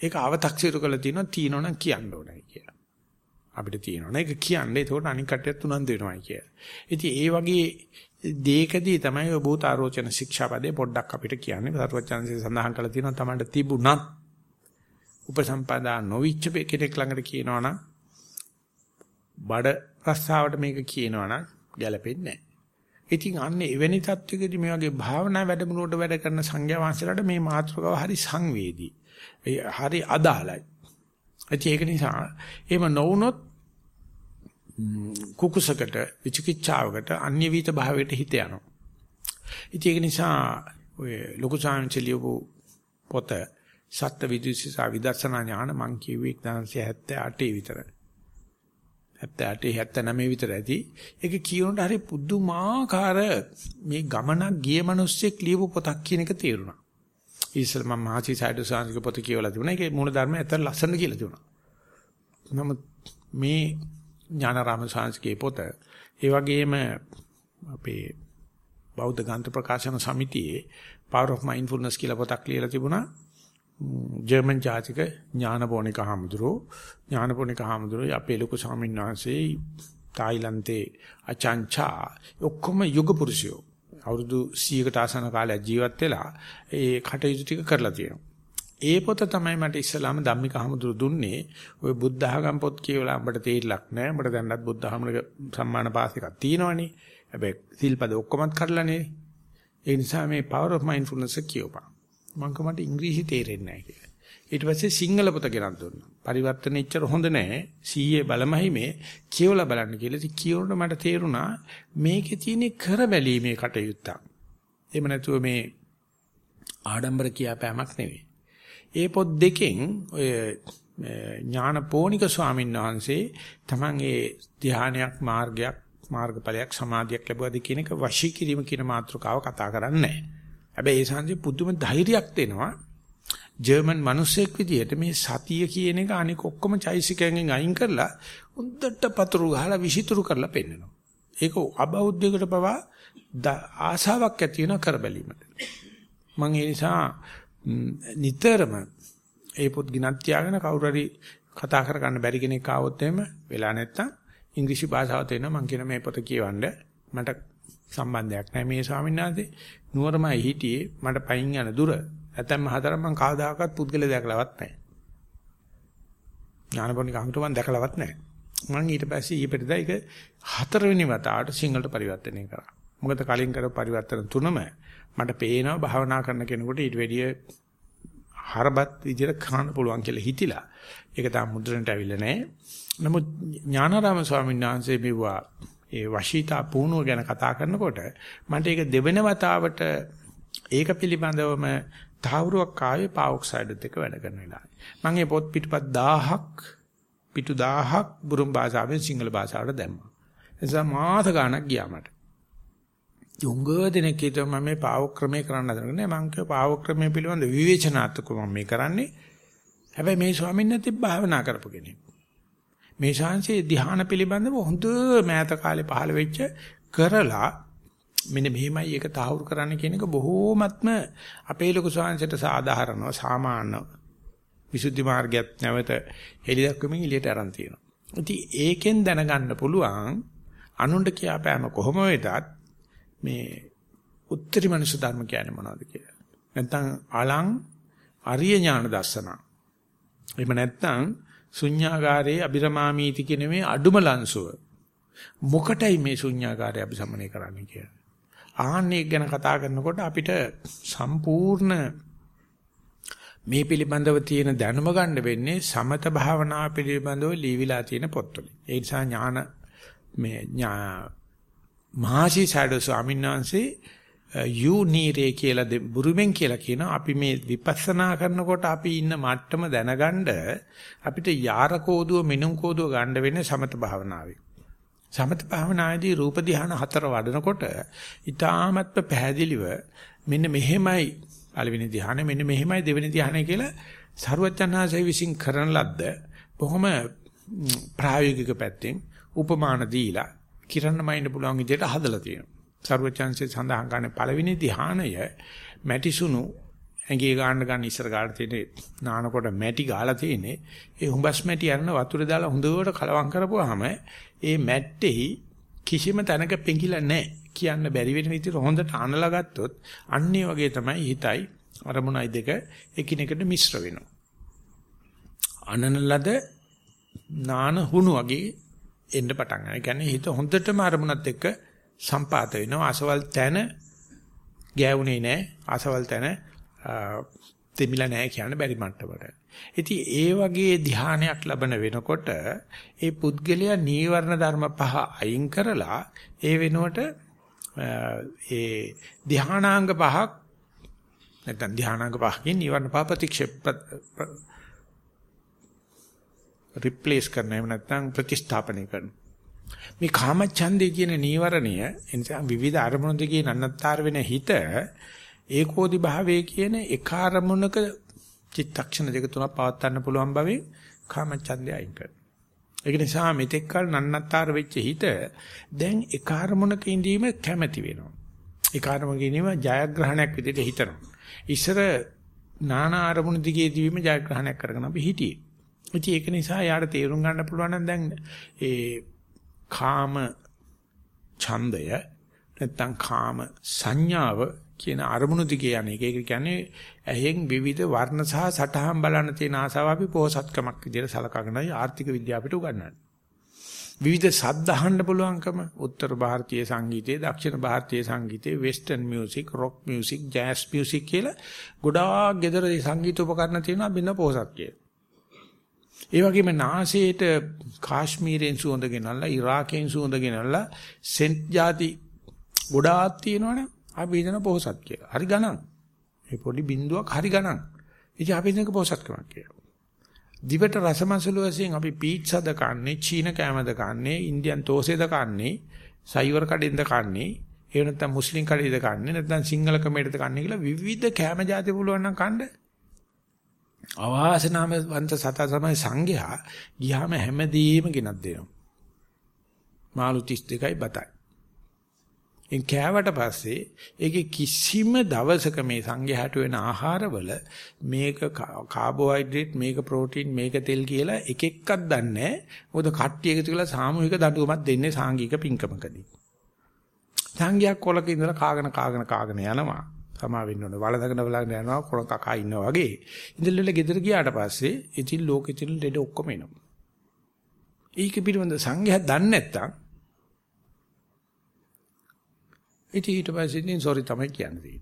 ඒක අව탁සිරු කරලා තියෙනවා තියෙනවනම් කියන්න ඕනයි කියලා. අපිට තියෙනවනේ ඒක කියන්නේ ඒකට අනික් කටියත් උනන්දු වෙනවයි කියලා. ඉතින් ඒ වගේ දේකදී තමයි ඔය භූත ආරෝචන ශික්ෂාපදේ පොඩ්ඩක් අපිට කියන්නේ. සරුවචාන්සේ සඳහන් කරලා තියෙනවා තමන්ට තිබුණත් උපසම්පදා නොවිච්ච කෙනෙක් ළඟට කියනවනම් බඩ රස්සාවට මේක කියනවනම් ගැලපෙන්නේ නැහැ. ඉතින් අන්න එවැනි තත්වයකදී මේ වගේ භාවනා වැඩමුළුවට වැඩ කරන සංඝයා වහන්සේලාට මේ මාතෘකාව හරි සංවේදී. හරි අදාළයි. ඒක නිසා එහෙම නොවුනොත් කුකුසකට විචිකිච්ඡාවකට අන්‍ය වීත භාවයට හිත යනවා. ඉතින් ඒක නිසා ඔය ලොකු සාංචලියව පොත සත්‍ය විදුසිසා විදර්ශනා ඥාන මං කියුවේ 1978 විතර. 78 79 විතර ඇති. ඒක කියනකොට හරි පුදුමාකාර මේ ගමනක් ගිය මිනිස්සෙක් ලියපු පොතක් කියන එක තේරුණා. ඉතින් මම මහසි සයිඩ් සාංශික පොත කියවලා තිබුණා. ඒකේ මූල ධර්මය ඇත්තට ලස්සන කියලා තිබුණා. නමුත් මේ ඥානාරාම සාංශිකේ පොත ඒ වගේම අපේ බෞද්ධ ගාන්ධ ප්‍රකාශන සමිතියේ Power of Mindfulness කියලා පොතක් ලියලා තිබුණා. ජර්මන් ජාතික ඥානපෝනික හාමුදුරුවෝ ඥානපෝනික හාමුදුරුවෝ අපේ ලොකු ස්වාමීන් වහන්සේ තායිලන්තේ අචාන්චා ඔක්කොම යුග පුරුෂයෝ අවුරුදු 100කට ආසන්න කාලයක් ජීවත් වෙලා ඒ කටයුතු ටික කරලා තියෙනවා. ඒ පොත තමයි මට ඉස්සලාම ධම්මික හමුදුරු දුන්නේ. ওই බුද්ධ ආගම් පොත් කියවලා අපිට තේරිලක් නැහැ. අපිට දැන්නත් බුද්ධ ආගමක සම්මාන පාස් එකක් තියෙනවනේ. හැබැයි සිල්පද ඔක්කොමත් කඩලානේ. ඒ නිසා මේ power of mindfulness කියවපන්. මං කමට ඉංග්‍රීසි තේරෙන්නේ නැහැ කියලා. ඊට පස්සේ සිංහල පොත ගෙනත් දුන්නා. පරිවර්තන එච්චර හොඳ නැහැ. සීයේ බලමහිමේ කියවලා බලන්න කියලා. ඉතින් කියවනකොට මට තේරුණා මේකේ තියෙන කරබැලීමේ කටයුත්තක්. එහෙම නැතුව මේ ආඩම්බර කියාපෑමක් නෙවෙයි. ඒ පොත් දෙකෙන් ඔය ඥානපෝනික ස්වාමීන් වහන්සේ තමන් ඒ ධානයක් මාර්ගයක් මාර්ගඵලයක් සමාධියක් ලැබුවාද කියන එක වශී කිරීම කියන මාතෘකාව කතා කරන්නේ නැහැ. හැබැයි ඒ සංජේ පුදුම ධෛර්යයක් දෙනවා. ජර්මන් මිනිස්සෙක් විදිහට මේ සතිය කියන එක අනික ඔක්කොම චෛසිකයෙන් අයින් කරලා උද්දට පතුරු ගහලා විසිතුරු කරලා පෙන්නනවා. ඒක අබෞද්ධයකට පවා ආසාවක් ඇති වෙන කරබැලීමට. මම ඒ නිසා නිතරම ඒ පොත් ගිනත් තියාගෙන කවුරු හරි කතා කරගන්න බැරි කෙනෙක් ආවොත් එහෙම වෙලා නැත්තම් ඉංග්‍රීසි භාෂාව තේරෙනවා මම කියන මේ පොත කියවන්න මට සම්බන්ධයක් නැහැ. මේ ස්වාමීන් වහන්සේ නුවරමයි හිටියේ. මට පයින් යන දුර. නැත්නම් හතරක් මම කවදාකවත් පුද්ගලයා දැකලවත් නැහැ. ඥානපෝනික අහකට මම දැකලවත් නැහැ. මම ඊට පස්සේ ඊපෙටද ඒක හතරවෙනි වතාවට සිංහලට පරිවර්තනය කරා. මොකද කලින් කරපු පරිවර්තන තුනම මට පේනවා භාවනා කරන කෙනෙකුට ඊට වැඩිය හරබත් විදිහට කරන්න පුළුවන් කියලා හිතිලා. ඒක තාම මුද්‍රණයට ඇවිල්ලා නැහැ. නමුත් ඥානාරාම ස්වාමීන් වහන්සේ මෙවුවා ඒ වශීතා පුහුණුව ගැන කතා කරනකොට මට ඒක දෙවෙන වතාවට ඒක පිළිබඳවම තහවුරුවක් ආවේ පාවොක්සයිඩ් එක වැඩ කරන වෙලාවේ. මම මේ පොත් පිටපත් 1000ක් පිටු 1000ක් බුරුම් භාෂාවෙන් සිංහල භාෂාවට දැම්මා. එනිසා මාස ගාණක් ගියා මට. යොංග දෙනෙක් හිතුවා මම මේ පාවොක්‍රමයේ කරන්න හදන්නේ නෑ මං කිය පාවොක්‍රමයේ පිළිබඳ විවේචනාත්මකව මම මේ කරන්නේ. හැබැයි මේ ස්වාමීන් වහන්සේ භාවනා කරපු කෙනෙක්. මේ ශාන්සේ ධ්‍යාන පිළිබඳව හොඳ මෑත කාලේ පහළ වෙච්ච කරලා මෙන්න මෙහෙමයි ඒක තහවුරු කරන්න කියන එක බොහෝමත්ම අපේ ලොකු ශාන්සයට සාධාරණව සාමාන්‍ය විසුද්ධි මාර්ගයත් නැවත හෙලි දක්වමින් එළියට aran තියෙනවා. ඉතින් ඒකෙන් දැනගන්න පුළුවන් අනුන්ට කියාපෑම කොහොම වෙතත් මේ උත්තරී මනුෂ්‍ය ධර්ම කියන්නේ මොනවද කියලා. නැත්නම් අලං අරිය ඥාන දර්ශන. එහෙම නැත්නම් ශුන්‍යාගාරයේ අබිරමාමීති කියන මේ අඩුම ලංසුව. මොකටයි මේ ශුන්‍යාගාරය අபிසමනය කරන්නේ කියලා. ආන්නේ ගැන කතා කරනකොට අපිට සම්පූර්ණ මේ පිළිබඳව තියෙන දැනුම ගන්න වෙන්නේ සමත භාවනා පිළිබඳව ලියවිලා තියෙන පොත්වල. ඒ නිසා ඥාන මේ මහසි සඩ ස්වාමීන් වහන්සේ යු නීරේ කියලා බුරුමෙන් කියලා කියනවා අපි මේ විපස්සනා කරනකොට අපි ඉන්න මට්ටම දැනගන්න අපිට යාර කෝදුව මිනුම් කෝදුව ගන්න වෙන්නේ සමත භාවනාවේ. සමත භාවනාවේදී රූප ධානය හතර වඩනකොට ඊටාමත්ම පැහැදිලිව මෙන්න මෙහෙමයි පළවෙනි ධානය මෙන්න මෙහෙමයි දෙවෙනි ධානය කියලා සරුවචනාංශය විසින් කරන ලද්ද බොහොම ප්‍රායෝගික පැත්තෙන් උපමාන දීලා කිරන්නමයින්න පුළුවන් විදිහට හදලා තියෙනවා. සරුවචාන්සේ සඳහන් කරන පළවෙනි ධානය මැටිසුණු ඇඟේ ගන්න ගන්න ඉස්සර ගාලා තියෙන නානකොට මැටි ගාලා තියෙන්නේ ඒ හුඹස් මැටි අරන වතුර දාලා හොඳට කලවම් කරපුවාම ඒ මැට්ටෙහි කිසිම තැනක පෙඟිලා නැහැ කියන්න බැරි වෙන විදිහට හොඳට අනලා ගත්තොත් අන්නේ වගේ තමයි හිතයි අරමුණයි දෙක එකිනෙකට මිශ්‍ර වෙනවා අනන ලද නාන හුණු වගේ එන්න පටන් ගන්නවා. ඒ කියන්නේ හිත හොඳටම අරමුණත් එක්ක සම්පාත වෙනවා. අසවල් තැන ගෑවුනේ නැහැ. අසවල් තැන දෙමිලා නැහැ කියන්න බැරි මට්ටමට. ඉතින් ඒ වගේ ධානයක් ලබන වෙනකොට ඒ පුද්ගලයා නීවරණ ධර්ම පහ අයින් කරලා ඒ වෙනුවට ඒ ධානාංග පහක් නැත්නම් ධානාංග පහකින් නීවරණ පහ ප්‍රතික්ෂේප රිප්ලේස් කරන එහෙම නැත්නම් ප්‍රතිස්ථාපනය කරන මේ කාමච්ඡන්දේ කියන නීවරණය එනිසා විවිධ අරමුණු දෙකේ නන්නත්තර වෙන හිත ඒකෝදි භාවයේ කියන එක අරමුණක චිත්තක්ෂණ දෙක තුනක් පවත්වන්න පුළුවන් බවේ කාමච්ඡන්දය අයින් කරනවා. ඒක නිසා මෙතෙක් කල නන්නත්තර වෙච්ච හිත දැන් එක අරමුණක ඉඳීම කැමැති වෙනවා. ඒ අරමුණක ඉඳීම ජයග්‍රහණයක් විදිහට හිතනවා. ඉස්සර නානා අරමුණු දිගේ දීවීම ජයග්‍රහණයක් කරගෙන අපි හිටියේ. ඉතින් ඒක නිසා යාට තේරුම් ගන්න පුළුවන් නම් දැන් ඒ කාම ඡන්දය නැත්නම් කාම සංඥාව කියන අරමුණු දිගේ යන්නේ. ඒක කියන්නේ ඇහෙන් විවිධ වර්ණ සහ සටහන් බලන තියෙන ආසාව අපි පොහසත්කමක් විදිහට සලකගෙනයි ආර්ථික විද්‍යාවට උගන්වන්නේ. විවිධ ශබ්ද අහන්න පුළුවන්කම උත්තර ಭಾರತೀಯ සංගීතයේ, දක්ෂිණ ಭಾರತೀය සංගීතයේ, western music, rock music, jazz music කියලා ගොඩාක් gedara සංගීත උපකරණ තියෙනවා බින්න පොහසත් කියලා. ඒ වගේම නාසයේට කාශ්මීරයෙන් සුවඳ ගෙනල්ලා ඉරාකයෙන් සුවඳ ගෙනල්ලා සෙන්ට් ಜಾති ගොඩාක් තියෙනවනේ අපි හිතන පොහසත් කියලා. හරි ගණන්. මේ පොඩි බින්දුවක් හරි ගණන්. ඉතින් අපි හිතනක පොහසත්කමක් කියලා. දිවට රසමසළු වශයෙන් අපි පීට්සාද කන්නේ, චීන කෑමද කන්නේ, ඉන්දියන් තෝසෙද කන්නේ, සයිවර් කඩෙන්ද කන්නේ, එහෙම නැත්නම් මුස්ලිම් කඩේද කන්නේ, නැත්නම් සිංහල කමේටද කන්නේ කියලා විවිධ කෑම જાති පුළුවන් නම් කන්න අවාසනාම වන්ත සත තමයි සංඝයා ගියාම හැමදේම ගෙනත් දෙනවා. මාළු 32යි බතයි. එන් කෑවට පස්සේ ඒකේ කිසිම දවසක මේ සංඝයාට වෙන ආහාරවල මේක කාබෝහයිඩ්‍රේට් මේක ප්‍රෝටීන් මේක තෙල් කියලා එක එකක් දන්නේ නැහැ. මොකද කට්ටිය එකතු කරලා සාමූහික දඬුවමක් දෙන්නේ සාංගික පින්කමකදී. සංඝයා කොලක ඉඳලා කාගෙන කාගෙන කාගෙන යනවා. සමා වෙන්න ඕනේ. වලදගෙන වලගෙන යනවා කොන කකා ඉන්නවා වගේ. ඉඳලා ගෙදර ගියාට පස්සේ ඉතින් ලෝකෙ තියෙන දෙඩ ඔක්කොම එනවා. ඒක පිළිබඳ සංඝයා දන්නේ නැත්තම් ඉතින් ඊට පස්සේ ඉතින් සෝරි තමයි කියන්නේ.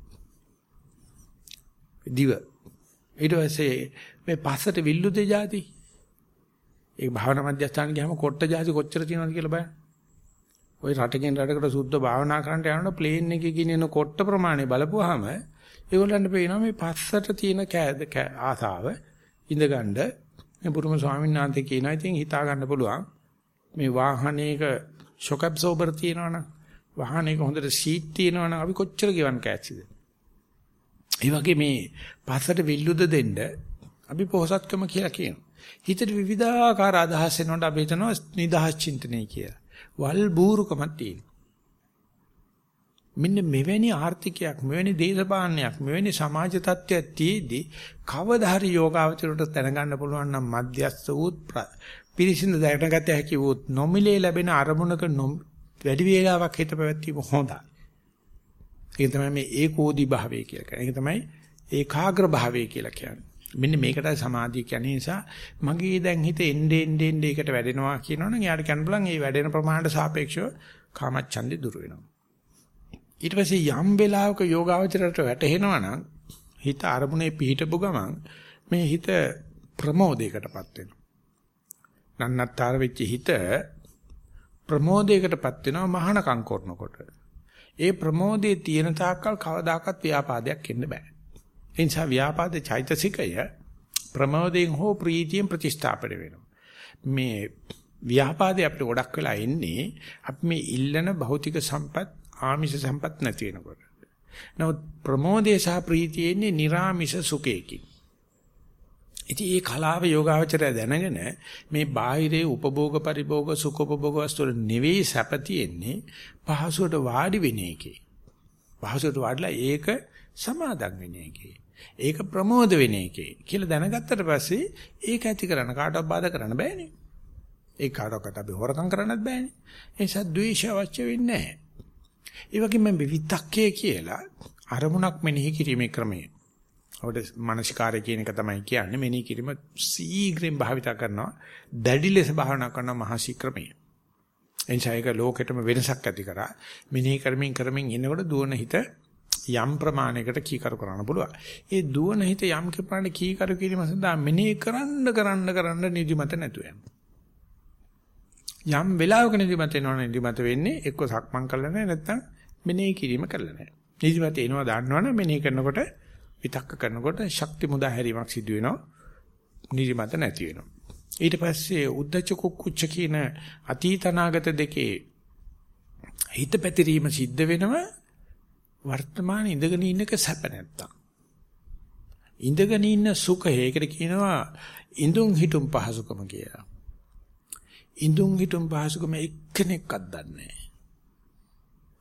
දිව. ඊට පස්සේ මේ පස්සට විල්ලුද જાති. ඒ භාවනා මධ්‍යස්ථාන ගියාම කොට්ට જાති කොච්චර තියෙනවද කියලා බලන්න. ওই රටකින් රටකට සුද්ධ භාවනා කරන්න යනකොට ප්ලේන් එකේ ගිනින කොට්ට ප්‍රමාණය බලපුවාම ඒගොල්ලන්ට පේනවා මේ පස්සට තියෙන ආසාව ඉඳගන්න මේ බුරුම ස්වාමීන් වහන්සේ කියනවා ඉතින් හිතා ගන්න පුළුවන්. මේ වාහනයක ෂොක් ඇබ්සෝබර් තියෙනවනම් වාහනයක හොඳට සීට් තියෙනවනම් අපි කොච්චර ගෙවන් කෑච්චිද ඒ වගේ මේ පස්සට විල්ලුද දෙන්න අපි පොහසත්කම කියලා කියනවා. හිතට විවිධාකාර අදහස් එනකොට අපි හිතනවා නිදහස් චින්තනය කියලා. වල් බූරුකමක් තියෙනවා මෙන්න මෙවැනි ආර්ථිකයක් මෙවැනි දේශපාලනයක් මෙවැනි සමාජ තත්ත්වයක් තියේදී කවදා හරි යෝගාවචරයට දැනගන්න පුළුවන් නම් මධ්‍යස්ථ වූත් පිරිසිදු දැනගත හැකි වූත් නොමිලේ ලැබෙන අරමුණක වැඩි වේලාවක් හිත පැවැත්වීම හොඳයි. ඒක තමයි මේ ඒකෝදි භාවය කියලා කියන්නේ. ඒක තමයි ඒකාග්‍ර භාවය කියලා කියන්නේ. මෙන්න මේකටයි සමාධිය කියන්නේ නිසා මගේ දැන් හිත එන්නේ එන්නේ එන්නේ ඒකට වැඩෙනවා කියනවනම් එයාට කියන්න බලන් ඒ වැඩෙන ප්‍රමාණයට සාපේක්ෂව කාමච්ඡන්දේ දුර වෙනවා. ඊට පස්සේ යම් වෙලාවක යෝගාවචරයට වැටෙනවා නම් හිත අරමුණේ පිහිටපු ගමන් මේ හිත ප්‍රමෝදයකටපත් වෙනවා. නන්නත්තර වෙච්ච හිත ප්‍රමෝදයකටපත් වෙනවා මහානකම් කරනකොට. ඒ ප්‍රමෝදයේ තියෙන තාක්කල් කවදාකවත් ව්‍යාපාදයක් එන්න බෑ. ඒ නිසා ව්‍යාපාද චෛතසිකය ප්‍රමෝදයෙන් හෝ ප්‍රීතියෙන් ප්‍රතිස්ථාපන වෙනවා. මේ ව්‍යාපාදේ අපිට ගොඩක් වෙලා එන්නේ අපි මේ ඉල්ලන භෞතික සම්පත් ආමිෂ සම්පත් නැති වෙනකොට. නමුත් ප්‍රමෝදේ සහ ප්‍රීතිය එන්නේ निराමිෂ සුඛයකින්. ඉතින් මේ කලාව යෝගාවචරය දැනගෙන මේ බාහිරේ උපභෝග පරිභෝග සුඛෝපභෝග වස්තු වල නෙවෙයි සැප තියෙන්නේ පහසුවට වාඩි වෙන එකේ. පහසුවට වාඩිලා ඒක සමාදම් වෙන එකේ. ඒක ප්‍රමෝද වෙන එකේ කියලා දැනගත්තට පස්සේ ඒක ඇති කරන්න කාටවත් බාධා කරන්න බෑනේ. ඒ කාටවත් අපි හොරකම් කරන්නත් බෑනේ. ඒ නිසා ද්වේෂ අවශ්‍ය වෙන්නේ නැහැ. ඒ වගේම විවිතක්කය කියලා අරමුණක් මෙනෙහි කිරීමේ ක්‍රමය. අපිට මානසිකාරය කියන එක තමයි කියන්නේ මෙනෙහි කිරීම සීඝ්‍රයෙන් භාවිතා කරනවා. දැඩි ලෙස භාවනා කරන මහසි ක්‍රමය. එනිසා ඒක ලෝකෙටම වෙනසක් ඇති කරා. මෙනෙහි කරමින් කරමින් ඉන්නකොට දුවන හිත යම් ප්‍රමාණයකට කීකරු කරන්න පුළුවන්. ඒ දුවන හිත යම් ප්‍රමාණයකට කීකරු කිරීම සඳහා මෙනෙහි කරන්න කරන්න කරන්න නිදිමත නැතු යනවා. යම් වෙලාවක නිදිමත එනවනේ නිදිමත වෙන්නේ එක්ක සක්මන් කළා නැහැ නැත්නම් මෙනෙහි කිරීම කළා නැහැ. නිදිමත එනවා දන්නවනේ මෙනෙහි කරනකොට විතක්ක කරනකොට ශක්ති මුදා හැරීමක් සිදු වෙනවා. නිදිමත නැති වෙනවා. ඊට පස්සේ උද්දච්ච කුක්කුච්ච කියන අතීතනාගත දෙකේ හිත පැතිරීම සිද්ධ වෙනවා වර්තමාන ඉඳගෙන ඉන්නක සැප නැත්තම්. ඉඳගෙන ඉන්න සුඛය ඒකට කියනවා ඉඳුන් හිටුම් පහසුකම කියලා. ඉඳුන් හිටුම් පහසුකම එක්කෙනෙක්වත් දන්නේ නැහැ.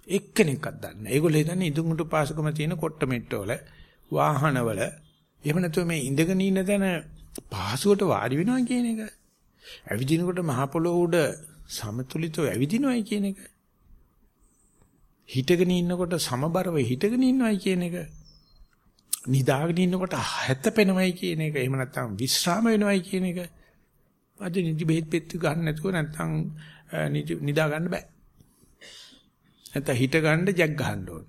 එක්කෙනෙක්වත් දන්නේ නැහැ. ඒගොල්ලෝ හිතන්නේ ඉඳුන් හිටුම් පහසුකම තියෙන කොට්ට මෙට්ටවල වාහනවල එහෙම නැතුව මේ ඉඳගෙන ඉන්න තැන පහසුවට වාඩි වෙනවා කියන එක. ඇවිදිනකොට මහ පොළොව උඩ සමතුලිතව ඇවිදිනවයි කියන එක. හිටගෙන ඉන්නකොට සමබරව හිටගෙන ඉන්නවයි කියන එක. නිදාගෙන ඉන්නකොට හැතපෙනවයි කියන එක. එහෙම නැත්නම් විශ්‍රාම වෙනවයි කියන එක. අද නිදි බෙහෙත් පෙත්තු ගන්න නැතුව නැත්තම් නිදා ගන්න බෑ. නැත්නම් හිට ගන්න ජැක් ගහන්න ඕන.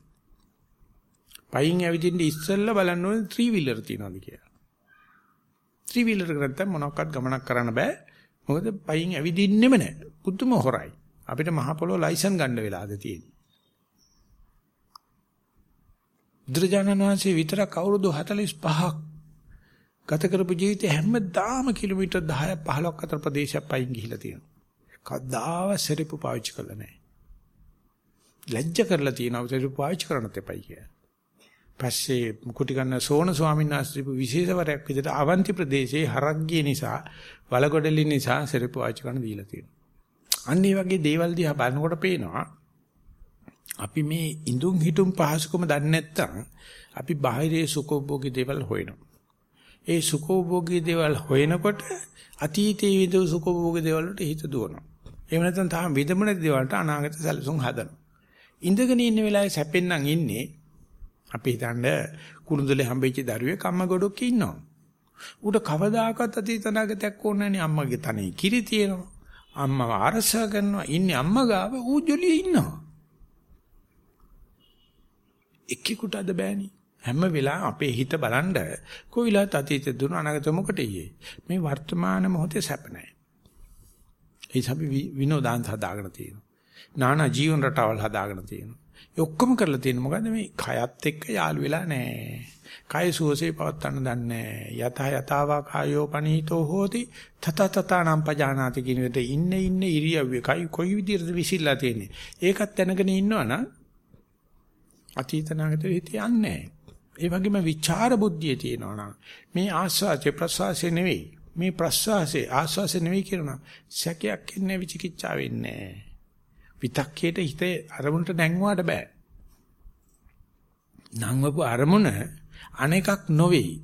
පයින් ඇවිදින්න ඉස්සෙල්ලා බලන්න ඕනේ ත්‍රී වීලර් තියනවාද කියලා. ත්‍රී වීලර් එක නැත්තම් මොනවාක්වත් ගමනක් කරන්න බෑ. මොකද පයින් ඇවිදින්නෙම නෑ. පුදුම හොරයි. අපිට මහ පොළොව ලයිසන් ගන්න වෙලාද තියෙන්නේ. බුදුරජාණන් වහන්සේ විතරක් අවුරුදු 45ක් ගත කරපු ජීවිතේ හැමදාම කිලෝමීටර් 10ක් 15ක් අතර ප්‍රදේශයක් පයින් ගිහිලා තියෙනවා. කවදාව සෙරිපු පාවිච්චි කළා නැහැ. ලැජ්ජ කරලා තියෙනවා සෙරිපු පාවිච්චි කරන්නත් එපයි කියලා. පස්සේ කුටි ගන්න සෝන ස්වාමීන් වහන්සේ විශේෂවරයක් විදිහට අවන්ති ප්‍රදේශයේ හරක් ගිය නිසා වලගොඩලි නිසා සෙරිපු පාවිච්චි කරන්න දීලා තියෙනවා. අන්න ඒ වගේ දේවල් දිහා බලනකොට පේනවා අපි මේ ඉඳුන් හිටුම් පහසුකම දන්නේ නැත්නම් අපි බාහිරයේ සුඛෝභෝගී දේවල් හොයනවා. ඒ සුඛෝභෝගී දේවල් හොයනකොට අතීතයේ විඳපු සුඛෝභෝගී දේවල් වලට හිත දුවනවා. එහෙම නැත්නම් තාම විඳමු නැති දේවල්ට අනාගත සැලසුම් හදනවා. ඉඳගෙන ඉන්න වෙලාවේ සැපෙන්නම් ඉන්නේ අපි හිතන්නේ කුළුඳුලේ හම්බෙච්ච දරුවෙක් අම්මා ගොඩක් ඉන්නවා. උඩ කවදාකවත් අතීත අනාගතයක් ඕනේ නැහැ අම්මගේ තනේ කිරි තියෙනවා. අම්මව අරසා කරනවා ඉන්නේ අම්මා ගාව ඌ ජොලියේ ඉන්නවා. එක්කෙකුට අද බෑනේ. හැම වෙලාවෙම අපේ හිත බලන්න කොයිලාත් අතීත දුන අනාගත මොකටෙයි මේ වර්තමාන මොහොතේ සැප නැහැ. ඒ සබි විනෝදාන්ත හදාගෙන තියෙනවා. නානා ජීවන රටාවල් හදාගෙන තියෙනවා. ඒ ඔක්කොම කරලා තියෙන්නේ මොකද්ද මේ කයත් එක්ක යාළු වෙලා නැහැ. කය සුවසේ පවත්වන්න දන්නේ යත යතාවා කායෝ පනීතෝ හෝති තත තතානම් පජානාති කියන විදිහට ඉන්න ඉන්න ඉරියව්වේ කයි කොයි විදිහටද විසිරලා තියෙන්නේ. ඒකත් දැනගෙන ඉන්නවනම් අතීත නාගත හිතේ යන්නේ ඒ වගේම විචාර බුද්ධිය තියෙනවා නම් මේ ආස්වාදේ ප්‍රසවාසය නෙවෙයි. මේ ප්‍රසවාසයේ ආස්වාසය නෙවෙයි කියනවා සැකයක් ඉන්නේ විචිකිච්ඡා වෙන්නේ විතක්කේට හිතේ අරමුණට නැංගුවාට බෑ. නංවපු අරමුණ අනෙකක් නොවේයි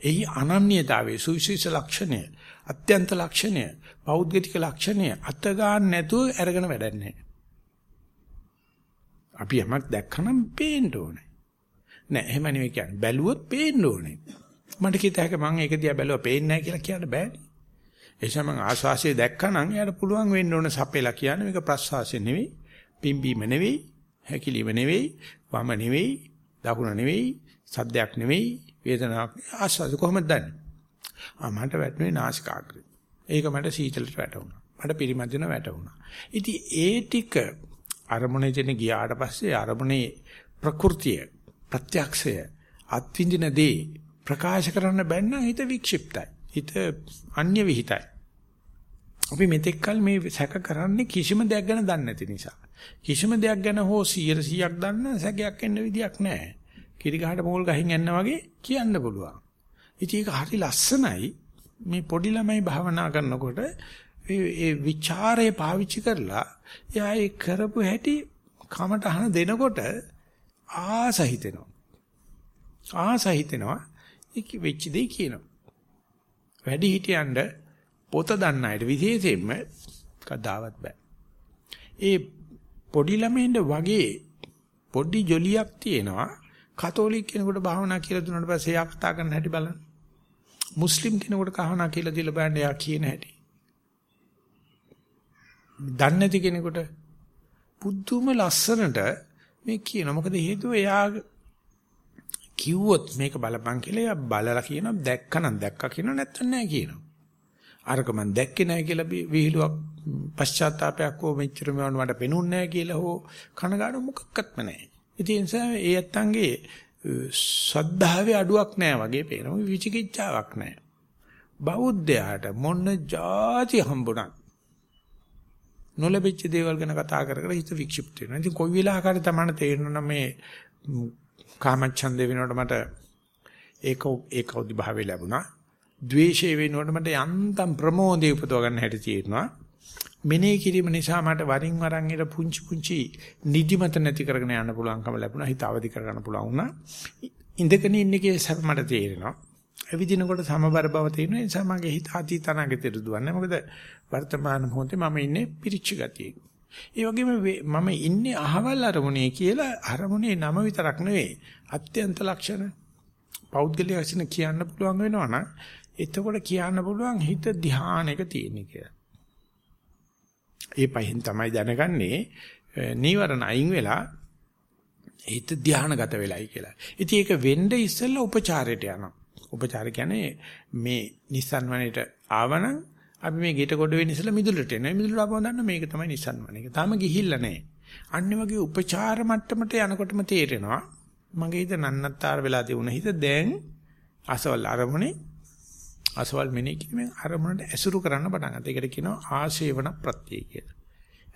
එහි අනන්‍යතාවයේ සුවිශේෂ ලක්ෂණය අත්‍යන්ත ලක්ෂණය පෞද්ගලික ලක්ෂණය අත ගන්න නැතුව අරගෙන වැඩන්නේ. අපි යමක් දැක්කනම් පේන්න ඕනේ. නෑ එහෙම නෙවෙයි කියන්නේ. බැලුවොත් පේන්න ඕනේ. මට කිත හැක මම ඒක දිහා බැලුවා පේන්නේ නැහැ කියලා කියන්න බෑනේ. ඒ නිසා මම ආස්වාසිය දැක්කනම් එයාට පුළුවන් වෙන්න ඕන සපෙලා කියන්නේ මේක ප්‍රස්වාසය නෙවෙයි, පිම්බීම නෙවෙයි, හැකිලිම නෙවෙයි, වම නෙවෙයි, දකුණ නෙවෙයි, සද්දයක් නෙවෙයි, වේදනාවක් ආස්වාද කොහොමද දන්නේ? ආ මට වැටුනේ නාසිකාග්‍රේ. ඒක මට සීතලට වැටුණා. මට පිරිමැදින වැටුණා. ඉතින් ඒ ටික අරමුණේ දෙන ගියාට පස්සේ අරමුණේ ප්‍රകൃතිය ප්‍රත්‍යක්ෂය අත්විඳින දේ ප්‍රකාශ කරන්න බැන්න හිත වික්ෂිප්තයි. හිත අන්‍ය විහිතයි. අපි මෙතෙක් කල මේ සැක කරන්නේ කිසිම දෙයක් ගැන දන්නේ නැති නිසා. කිසිම දෙයක් ගැන හෝ 100ක් දන්න සැකයක් එන්න විදියක් නැහැ. කිරි ගහට පොල් ගහින් යනවා වගේ කියන්න පුළුවන්. ඉතින් ඒක හරි ලස්සනයි. මේ පොඩි ළමයි භාවනා කරනකොට ඒ ਵਿਚාරය පාවිච්චි කරලා එයා ඒ කරපු හැටි කමට අහන දෙනකොට ආස හිතෙනවා. ආස හිතෙනවා. ඒක වෙච්ච දෙයි කියනවා. වැඩි හිටියන්ඩ පොත දන්න අයට විශේෂයෙන්ම කදාවත් බෑ. ඒ පොඩි ළමයින්ද වගේ පොඩි ජොලියක් තියෙනවා. කතෝලික කෙනෙකුට භාවනා කියලා දුන්නාට පස්සේ එයා කතා කරන හැටි බලන්න. මුස්ලිම් කෙනෙකුට කහනා කියලා දීලා බලන්න එයා කියන හැටි. දන්නේ නැති කෙනෙකුට පුදුම ලස්සනට මේ කියන මොකද හේතුව එයා කිව්වොත් මේක බලපං කියලා එයා බලලා කියනවා දැක්කනම් දැක්කා කියනවා නැත්නම් නැහැ කියනවා. අරක මං දැක්කේ නැහැ කියලා විහිළුවක් පශ්චාත්තාවයක් හෝ මෙච්චර මේවට මට පෙනුන්නේ නැහැ කියලා හෝ කනගාටු මොකක්වත්ම නැහැ ඉතින් ඒ නිසා ඒ ඇත්තන්ගේ ශ්‍රද්ධාවේ අඩුවක් නැහැ වගේ පේනවා. විචිකිච්ඡාවක් නැහැ බෞද්ධයාට මොන જાති හම්බුණත් නොලැබිච්ච දේවල් ගැන කතා කර කර හිත වික්ෂිප්ත වෙනවා. ඉතින් කොයි වෙලාවකරි තමයි තේරෙනවා මේ කාමච්ඡන්දේ වෙනකොට මට ඒක ඒකෝදි භාවය ලැබුණා. ද්වේෂය වෙනකොට මට යන්තම් ප්‍රමෝදේ උපදව ගන්න හැටි තියෙනවා. මෙනේ කිරීම නිසා මට වරින් වරන් ඉර පුංචි පුංචි නිදිමත නැති කරගෙන යන්න පුළුවන්කම ලැබුණා. හිත අවදි කරගන්න පුළුවන් වුණා. ඉඳගෙන ඉන්නකේ සැප මට තේරෙනවා. ඇවිදිනකොට සමබර බව තියෙන නිසා මගේ හිත අතීත අනාගතයට දුවන්නේ. මොකද වර්තමාන මොහොතේ මම ඉන්නේ පිරිච්ච ගතියේ. ඒ වගේම මම ඉන්නේ අහවල් අරමුණේ කියලා අරමුණේ නම විතරක් නෙවෙයි අත්‍යන්ත ලක්ෂණ පෞද්ගලික වශයෙන් කියන්න පුළුවන් වෙනවා නම් එතකොට කියන්න පුළුවන් හිත ධානයක තියෙන කියලා. ඒ පහෙන් තමයි දැනගන්නේ නීවරණ අයින් වෙලා හිත ධානගත වෙලයි කියලා. ඉතින් ඒක වෙන්න ඉස්සෙල්ලා උපචාරයට යනවා. උපචාර කියන්නේ මේ Nissan වනේට ආවනම් අපි මේ ගෙට කොට වෙන්න ඉස්සලා මිදුලට එනවා. මිදුලට ආපුවම දන්න මේක තමයි Nissan වනේ. ඒක තාම ගිහිල්ලා නැහැ. අන්න වගේ උපචාර මට්ටමට යනකොටම තේරෙනවා මගේ හිත නන්නත්තර වෙලා තියුණ හිත දැන් අසවල් අරමුණේ අසවල් මෙනේ කිරීමෙන් අරමුණට ඇසුරු කරන්න පටන් ගන්නවා. ඒකට කියනවා ආශේවන ප්‍රත්‍යය කියලා.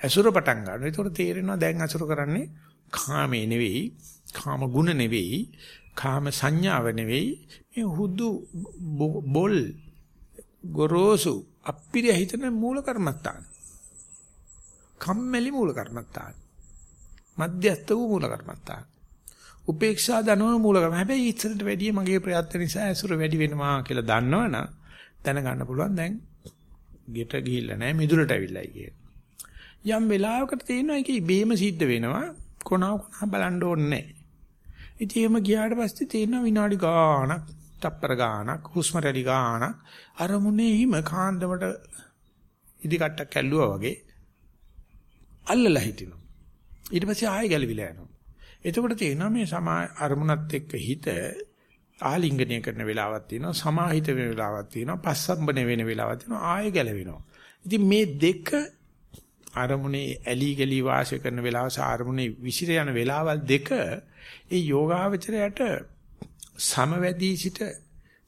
ඇසුර පටන් ගන්නවා. ඒතකොට තේරෙනවා දැන් අසුරු කරන්නේ කාමේ නෙවෙයි, කාම ගුණ නෙවෙයි, කාම සංඥාව නෙවෙයි මේ හුදු බොල් ගොරෝසු අප්පිරිය හිතන මූල කර්මත්තාන කම්මැලි මූල කර්මත්තාන මධ්‍යස්ත වූ මූල කර්මත්තාන උපේක්ෂා දනවන මූල කර්ම හැබැයි ඉස්සරට වැඩිය මගේ ප්‍රයත්න නිසා ඇසුර වැඩි වෙනවා කියලා දන්නවනම් දැනගන්න පුළුවන් දැන් ගෙට ගිහිල්ලා නැහැ මිදුලට ඇවිල්ලායි කිය. යම් වෙලාවකට තියෙනවා ඒක ඉබේම සිද්ධ වෙනවා කොනාව කොනා බලන්න ඕනේ නැහැ. ඉතින් එහෙම ගියාට පස්සේ තියෙන විනාඩි ගාණක්, තප්පර ගාණක්, හුස්ම රැලි ගාණක් අරමුණේ හිම කාන්දමට ඉදි කට්ටක් ඇල්ලුවා වගේ අල්ලලා හිටිනවා. ඊට පස්සේ ආයෙ ගැලවිලා යනවා. එතකොට තියෙනවා මේ සමා අරමුණත් එක්ක හිත ආලිංගනය කරන වෙලාවක් තියෙනවා සමාහිත වෙන වෙලාවක් තියෙනවා පස්සම්බන වෙන වෙලාවක් තියෙනවා ආයෙ ගැලවෙනවා. ඉතින් මේ දෙක අරමුණේ ඇලි ගලි වාසය කරන වෙලාව සහ අරමුණේ විසිර යන වෙලාවල් දෙක ඒ යෝගාවචරයට සමවැදී සිට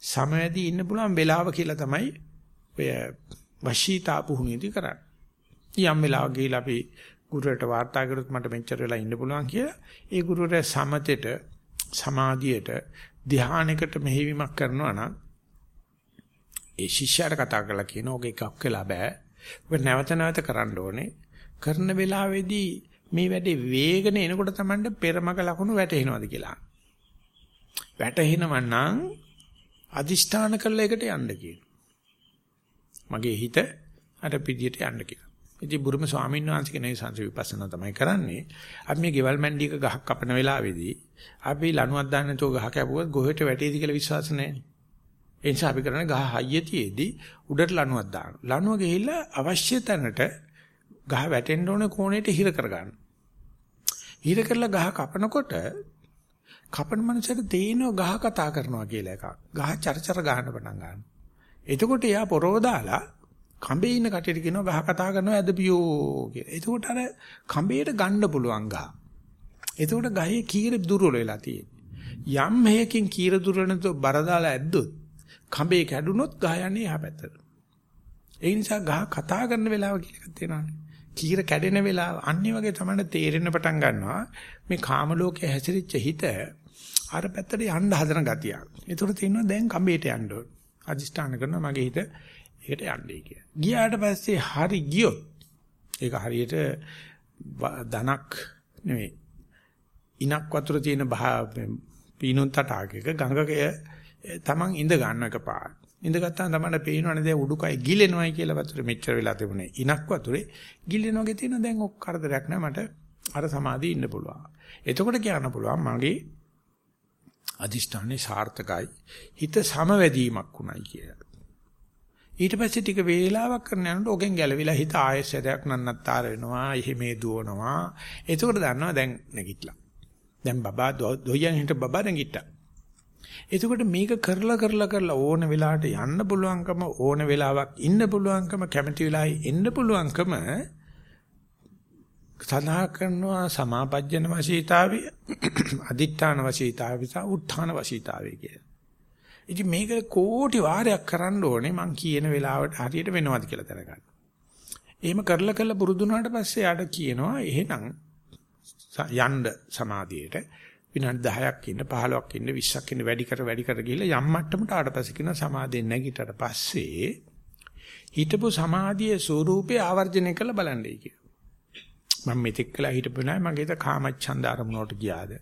සමවැදී ඉන්න පුළුවන් වෙලාව කියලා තමයි ඔය වශීතා පුහුණුවේදී කරන්නේ. යම් වෙලාවක ගිහිල්ලා අපි ගුරුවරට වාර්තා කරොත් මට මෙච්චර වෙලා ඉන්න පුළුවන් කියලා ඒ ගුරුවරයා සමතෙට සමාධියට ධානයකට මෙහෙවීමක් කරනවා නම් ඒ ශිෂ්‍යයාට කතා කරලා කියන ඕක එකක් වෙලා බෑ. ඔබ නැවත නැවත කරන්න ඕනේ. කරන වෙලාවේදී මේ වැඩේ වේගන එනකොට Tamanට පෙරමග ලකුණු වැටෙනවද කියලා. වැටෙනව නම් අදිෂ්ඨාන කරලා එකට යන්න කියනවා. මගේ හිත අර පිටියට යන්න කියලා. ඉතින් බුරුම ස්වාමීන් වහන්සේ කෙනෙක් සංස විපස්සනා තමයි කරන්නේ. අපි මේ ගෙවල් මැන්ඩියක ගහක් කපන වෙලාවේදී අපි ලණුවක් දාන්න නැතුව ගහ කැපුවොත් ගොහෙට වැටේද කියලා විශ්වාස නැහැ. ඒ නිසා අපි කරන්නේ ගහ හයියතියෙදී උඩට ලණුවක් දානවා. ලණුව ගිහිල්ලා අවශ්‍ය තැනට ගහ වැටෙන්න ඕන කෝණයට හිර කරගන්න. හිර කරලා ගහ කපනකොට කපන මනුස්සයට තේිනව ගහ කතා කරනවා කියලා එකක්. ගහ චරචර ගහන්න පටන් ගන්නවා. එතකොට එයා පොරව දාලා කඹේ ඉන්න කටියට කියනවා ගහ කතා කරනවා ඇදපියෝ කියලා. එතකොට අර කඹේට ගන්න පුළුවන් ගහ. එතකොට ගහේ කීර දුර්වල වෙලා තියෙන්නේ. යම් හේකින් කීර දුර්වලනතු බර දාලා ඇද්දොත් කඹේ කැඩුනොත් ගහ යන්නේ එහා පැත්තට. ඒ නිසා ගහ කතා කරන වෙලාව කියලා එකක් තියෙනවානේ. කීර කැඩෙන වෙලාව අන්නේ වගේ තමයි තේරෙන්න පටන් ගන්නවා. මේ කාම ලෝකයේ හැසිරිච්ච හිත අර පැත්තට යන්න හදන ගතිය. ඒතකොට තියෙනවා දැන් කඹේට යන්න ඕන. අදිෂ්ඨාන කරනවා මගේ හිත ඒකට යන්නේ කියලා. ගියාට පස්සේ හරි ගියොත් ඒක හරියට ධනක් නෙමෙයි. ඉනක් වතුර තියෙන පීනුන් තටාකයක ගඟක තමන් ඉඳ ගන්න එක පාර. ඉඳ ගත්තාම තමයි පේනවනේ දැන් උඩුකය ගිලෙනවයි කියලා වතුරේ මෙච්චර වෙලා තිබුණේ. ඉනක් වතුරේ ගිලෙනවගේ තියෙන දැන් ඔක් කරදරයක් නෑ මට අර සමාධිය ඉන්න පුළුවන්. එතකොට කියන්න පුළුවන් මගේ අදිෂ්ඨානේ සාර්ථකයි. හිත සමවැදීමක් උනායි කියලා. ඊට පස්සේ ටික වේලාවක් කරන යනකොට ඔකෙන් ගැලවිලා හිත ආයෙසරයක් නන්නත්තර වෙනවා, එහෙමේ දුවනවා. එතකොට දන්නවා දැන් නැගිටලා. දැන් බබා දොයන් හිට බබා නැගිට්ටා. එතකොට මේක කරලා කරලා කරලා ඕන වෙලාවට යන්න පුළුවන්කම ඕන වෙලාවක් ඉන්න පුළුවන්කම කැමති වෙලාවෙ එන්න පුළුවන්කම සඳහා කරනවා සමාපජ්ජන වශීතාවය අදිඨාන වශීතාවය සහ උත්ථාන වශීතාවය කියලා. ඉතින් මේක කෝටි වාරයක් කරන්න ඕනේ මං කියන වෙලාවට හරියට වෙනවද කියලා දැනගන්න. එහෙම කරලා කරලා පුරුදු වුණාට පස්සේ යාට කියනවා එහෙනම් යන්න සමාධියට විනාඩි 10ක් ඉන්න 15ක් ඉන්න 20ක් ඉන්න වැඩි කර වැඩි කර ගිහලා යම් මට්ටමට ආවට පස්සේ කියන සමාධියෙන් නැගිටට පස්සේ හිතපු සමාධියේ ස්වરૂපය ආවර්ජනය කරලා බලන්නයි කියන. මම මෙතෙක් කළා හිටපු නෑ මගේ හිත කාමච්ඡන්ද අරමුණට ගියාද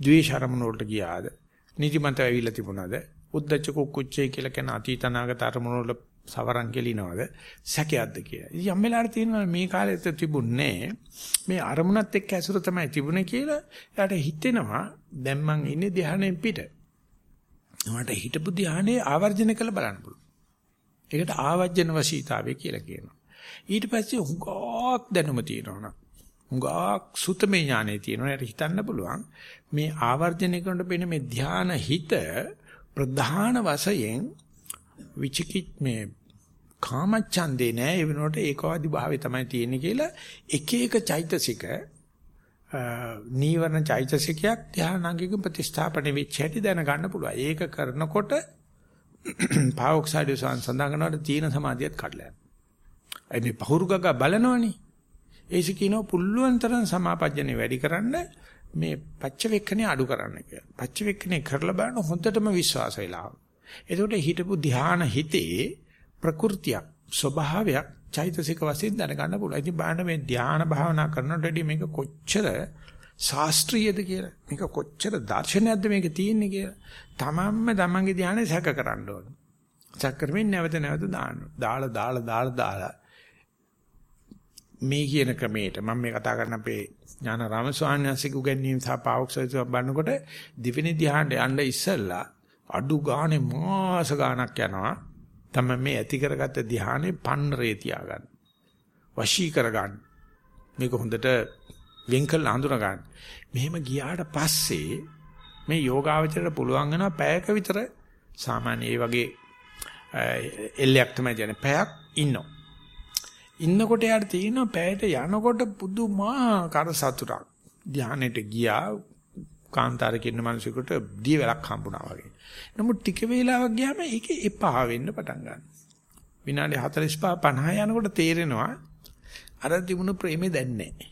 ද්වේෂ අරමුණට ගියාද නිදිමත ඇවිල්ලා තිබුණාද උද්දච්ච කුක්කුච්චේ කියලා කියන අතීතනාගත අරමුණ වල සවරන් කෙලිනවද සැකයක්ද කියලා. ඉතින් යම් වෙලාවට තියෙනවා මේ කාලෙත් තිබුණේ මේ අරමුණත් එක්ක ඇසුර තමයි තිබුණේ කියලා එයාට හිතෙනවා දැන් මං ඉන්නේ ධානයෙන් පිට. මට හිතපු ධානයේ ආවර්ජන කළ බලන්න පුළුවන්. ඒකට ආවර්ජන වශීතාවය කියලා කියනවා. ඊට පස්සේ හුඟක් දැනුම තියෙනවා හුඟක් සුතමේ ඥානෙ තියෙනවා. ඒකට හිතන්න පුළුවන් මේ ආවර්ජනය කරනකොට වෙන මේ ධාන හිත ප්‍රධාන වශයෙන් විචිකිත් මේ කාමච්ඡන්දේ නෑ ඒ වෙනකොට ඒකවාදී භාවය තමයි තියෙන්නේ කියලා එක එක චෛතසික නීවරණ චෛතසිකයක් ධානාංගික ප්‍රතිස්ථාපන වෙච්ච හැටි දැනගන්න පුළුවන්. ඒක කරනකොට පාවොක්සයිඩ් සඳහන් කරනකොට තීන සමාධියත් කඩලා යනවා. ඒ මේ පහුරුගක බලනවනේ. ඒසි කියනවා පුල්ලුවන් තරම් සමාපජ්ජනේ වැඩි කරන්න මේ පච්චවෙක්කනේ අඩු කරන්න කියලා. පච්චවෙක්කනේ කරලා බලන හොඳටම විශ්වාස වෙලා. එතකොට හිතපු ධානා හිතේ ප්‍රകൃතියක් ස්වභාවයක් චෛතසික වශයෙන් දැනගන්න පුළුවන්. ඉතින් බලන්න මේ ධානා භාවනා කරනකොටදී මේක කොච්චර ශාස්ත්‍රීයද කියලා. මේක කොච්චර දර්ශනයක්ද මේක තියෙන්නේ කියලා. තමන්ම තමන්ගේ ධානය සැක කරන්න ඕන. සැක කරමින් නැවත නැවත දාන්න. දාලා දාලා දාලා දාලා මේ කියන ක්‍රමයට මම මේ කතා කරන අපේ ඥානාරාම ස්වාමීන් වහන්සේගේ උගන්වීම සහ පාවොක්සයිතුව බලනකොට දිවෙනි ධ්‍යානට යන්න ඉස්සෙල්ලා අඩු ගානේ මාස ගාණක් යනවා තමයි මේ ඇති කරගත්ත ධ්‍යානේ පන්නරේ තියාගන්න. වශී කරගන්න. මේක හොඳට වෙන් කරලා අඳුන ගන්න. මෙහෙම ගියාට පස්සේ මේ යෝගාවචරයට පුළුවන් වෙනවා පැයක විතර සාමාන්‍ය ඒ වගේ එල්ලයක් තමයි කියන්නේ පැයක් ඉන්නවා. ඉන්නකොට යාට තියෙනවා පැයට යනකොට පුදුමාකාර සතුටක්. ධානයට ගියා කාන්තාරේ ඉන්න මිනිසෙකුට දිය වැලක් හම්බුණා වගේ. නමුත් ටික වේලාවක් ගියාම ඒකේ එපා වෙන්න පටන් ගන්නවා. විනාඩි 45 50 යනකොට තේරෙනවා අර තිබුණු ප්‍රේමේ දැන් නැහැ.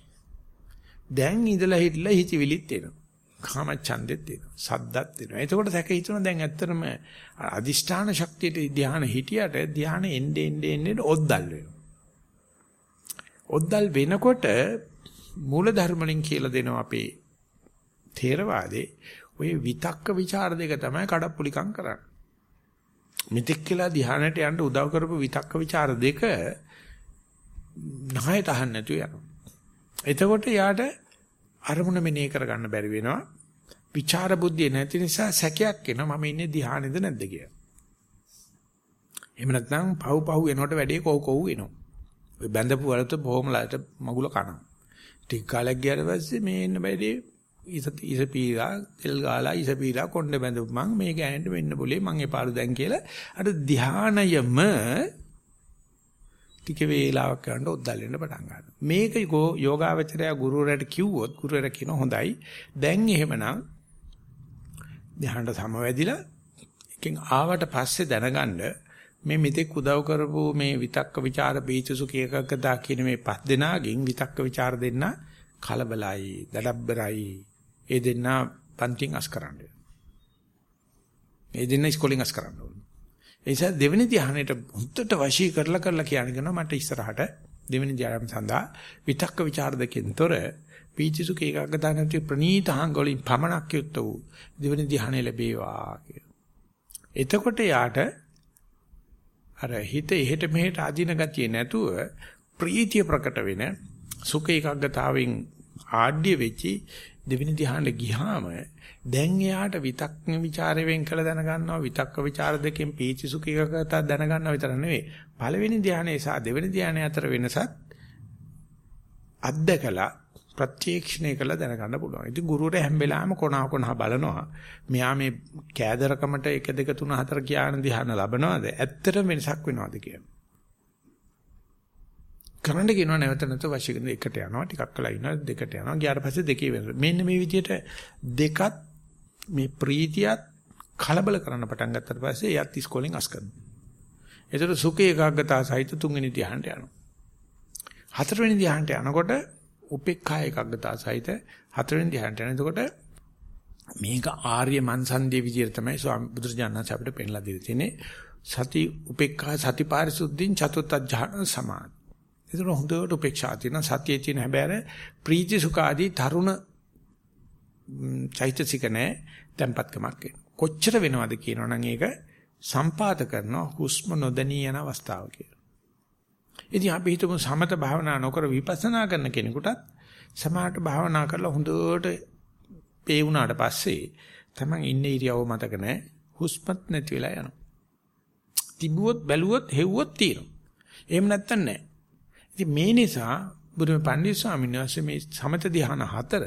දැන් ඉඳලා හිටලා හිතවිලිත් එනවා. කාම ඡන්දෙත් එනවා. සද්දත් එනවා. එතකොට සැක හිතුණා දැන් ඇත්තටම අදිෂ්ඨාන ශක්තියට ධ්‍යාන හිටියට ධ්‍යාන එන්නේ එන්නේ එන්නේ ඔද්දල් වෙනවා. ඔද්දල් වෙනකොට මූල ධර්ම වලින් කියලා දෙනවා අපේ තේරවාදේ ඔය විතක්ක ਵਿਚාර දෙක තමයි කඩප්පුලිකම් කරන්නේ. මෙතෙක් කියලා ධානයට යන්න උදව් කරපු විතක්ක ਵਿਚාර දෙක ණයට අහන්න නැතුව යනවා. එතකොට යාට අරමුණ මෙනේ කරගන්න බැරි වෙනවා. විචාර බුද්ධිය නැති නිසා සැකයක් එනවා මම ඉන්නේ ධානයේද නැද්ද කියලා. එහෙම නැත්නම් පව් පව් එනකොට වැඩේ කොව කොව එනවා. ඔය බැඳපු වලට බොහොම ලයට මගුල කනවා. ටික කාලයක් ගියාට පස්සේ මේ ඉන්න බැදී ඉස ඉස පීලා තෙල් ගාලා ඉස පීලා කොණ්ඩේ බැඳපු මං මේ ගෑනට වෙන්න બોලේ මං එපාරු දැන් කියලා අර ධානයම ටික වේලාවක් කරනකොට ඔද්දල් වෙන්න පටන් ගන්නවා. මේක යෝගාවචරය ගුරුවරයාට කිව්වොත් ගුරුවරයා කියන හොඳයි. දැන් එහෙමනම් ධ්‍යානට සමවැදිලා එකෙන් ආවට පස්සේ දැනගන්න මේ මෙතෙක් උදව් කරපු මේ විතක්ක ਵਿਚාර බීචසුඛ ඒකග්ගතා කියන මේ පස් දෙනාගෙන් විතක්ක ਵਿਚාර දෙන්න කලබලයි, දඩබ්බරයි. ඒ දෙන්න පන්තිං අස් කරන්න. මේ දෙන්න ඉස්කෝලෙන් අස් කරන්න ඕනේ. ඒ නිසා දෙවෙනි ධ්‍යානෙට හුත්තට වශී කරලා කරලා කියන්නේ මට ඉස්සරහට දෙවෙනි ධ්‍යානය සඳහා විතක්ක ਵਿਚාර දෙකෙන් තොර පීචිසුඛ ඒකාග්‍රතාව නැති ප්‍රණීතාංග වලින් පමණක් යුක්ත වූ දෙවෙනි ධ්‍යානෙ ලැබේවා කියලා. එතකොට යාට අර හිත එහෙට මෙහෙට අදින ගතිය නැතුව ප්‍රීතිය ප්‍රකට වෙන සුඛ ඒකාග්‍රතාවෙන් ආඩ්‍ය වෙච්චි දෙවෙනි ධ්‍යානෙ ගිහාම දැන් එයාට විතක්ඥ ਵਿਚාරය වෙන් කළ දැනගන්නවා විතක්ක විචාර දෙකෙන් පීචි සුඛ ඒකාග්‍රතාව දැනගන්නවා විතර නෙවෙයි. පළවෙනි ධ්‍යානයේ සහ දෙවෙනි ධ්‍යානයේ අතර වෙනසත් අත්දකලා ප්‍රත්‍යක්ෂණය කරලා දැනගන්න පුළුවන්. ඉතින් ගුරුවරයා හැම වෙලාවෙම කොනා කොනා බලනවා. මෙයා මේ කෑදරකමට 1 2 3 4 කියන ධ්‍යාන ලබනවාද? ඇත්තටම වෙනසක් වෙනවද කියලා. කරන්න කියනවා නැවත නැවත වශයෙන් එකට යනවා ටිකක් කළා ඉන්නවා දෙකට යනවා ගියාට පස්සේ දෙකේ වෙනස. මෙන්න මේ විදිහට දෙකත් මේ ප්‍රීතියත් කලබල කරන්න පටන් ගත්තට පස්සේ එයත් ඉස්කෝලෙන් අස් කරනවා. ඒතර සුඛේ ඒකාග්‍රතාව සහිත තුන්වෙනි ධ්‍යානට යනවා. හතරවෙනි ධ්‍යානට යනකොට උපේක්ඛා ඒකාග්‍රතාව සහිත හතරවෙනි ධ්‍යානට යන. එතකොට මේක ආර්ය මන්සන්දිය විදියට තමයි ස්වාමි බුදුරජාණන් අපිට පෙන්ලා දෙලා තියෙන්නේ. සති උපේක්ඛා සති පාරිසුද්ධින් චතුත්ථ ඥාන සමාධි. ඒතර හොඳට උපේක්ෂා තියෙන සතියේ තියෙන හැබැයි ප්‍රීති සුඛ ආදී තරුණ චෛතසික නැහැ tempatකමක් එන. කොච්චර වෙනවද කියනවනම් ඒක සම්පාද කරන හුස්ම නොදැනී යන අවස්ථාව කියලා. ඉතින් අපි හිතමු සමත භාවනා නොකර විපස්සනා කරන කෙනෙකුටත් සමාහට භාවනා කරලා හොඳට පේ වුණාට පස්සේ තමන් ඉන්නේ ඉරියව්ව මතක නැහැ. හුස්මත් නැති වෙලා යනවා. තිබුවොත් බැලුවොත් හෙව්වොත් තියෙනවා. එහෙම නැත්තම් නැහැ. ඉතින් මේ නිසා බුදුම පණ්ඩිත ස්වාමීන් වහන්සේ මේ සමත ධ්‍යාන හතර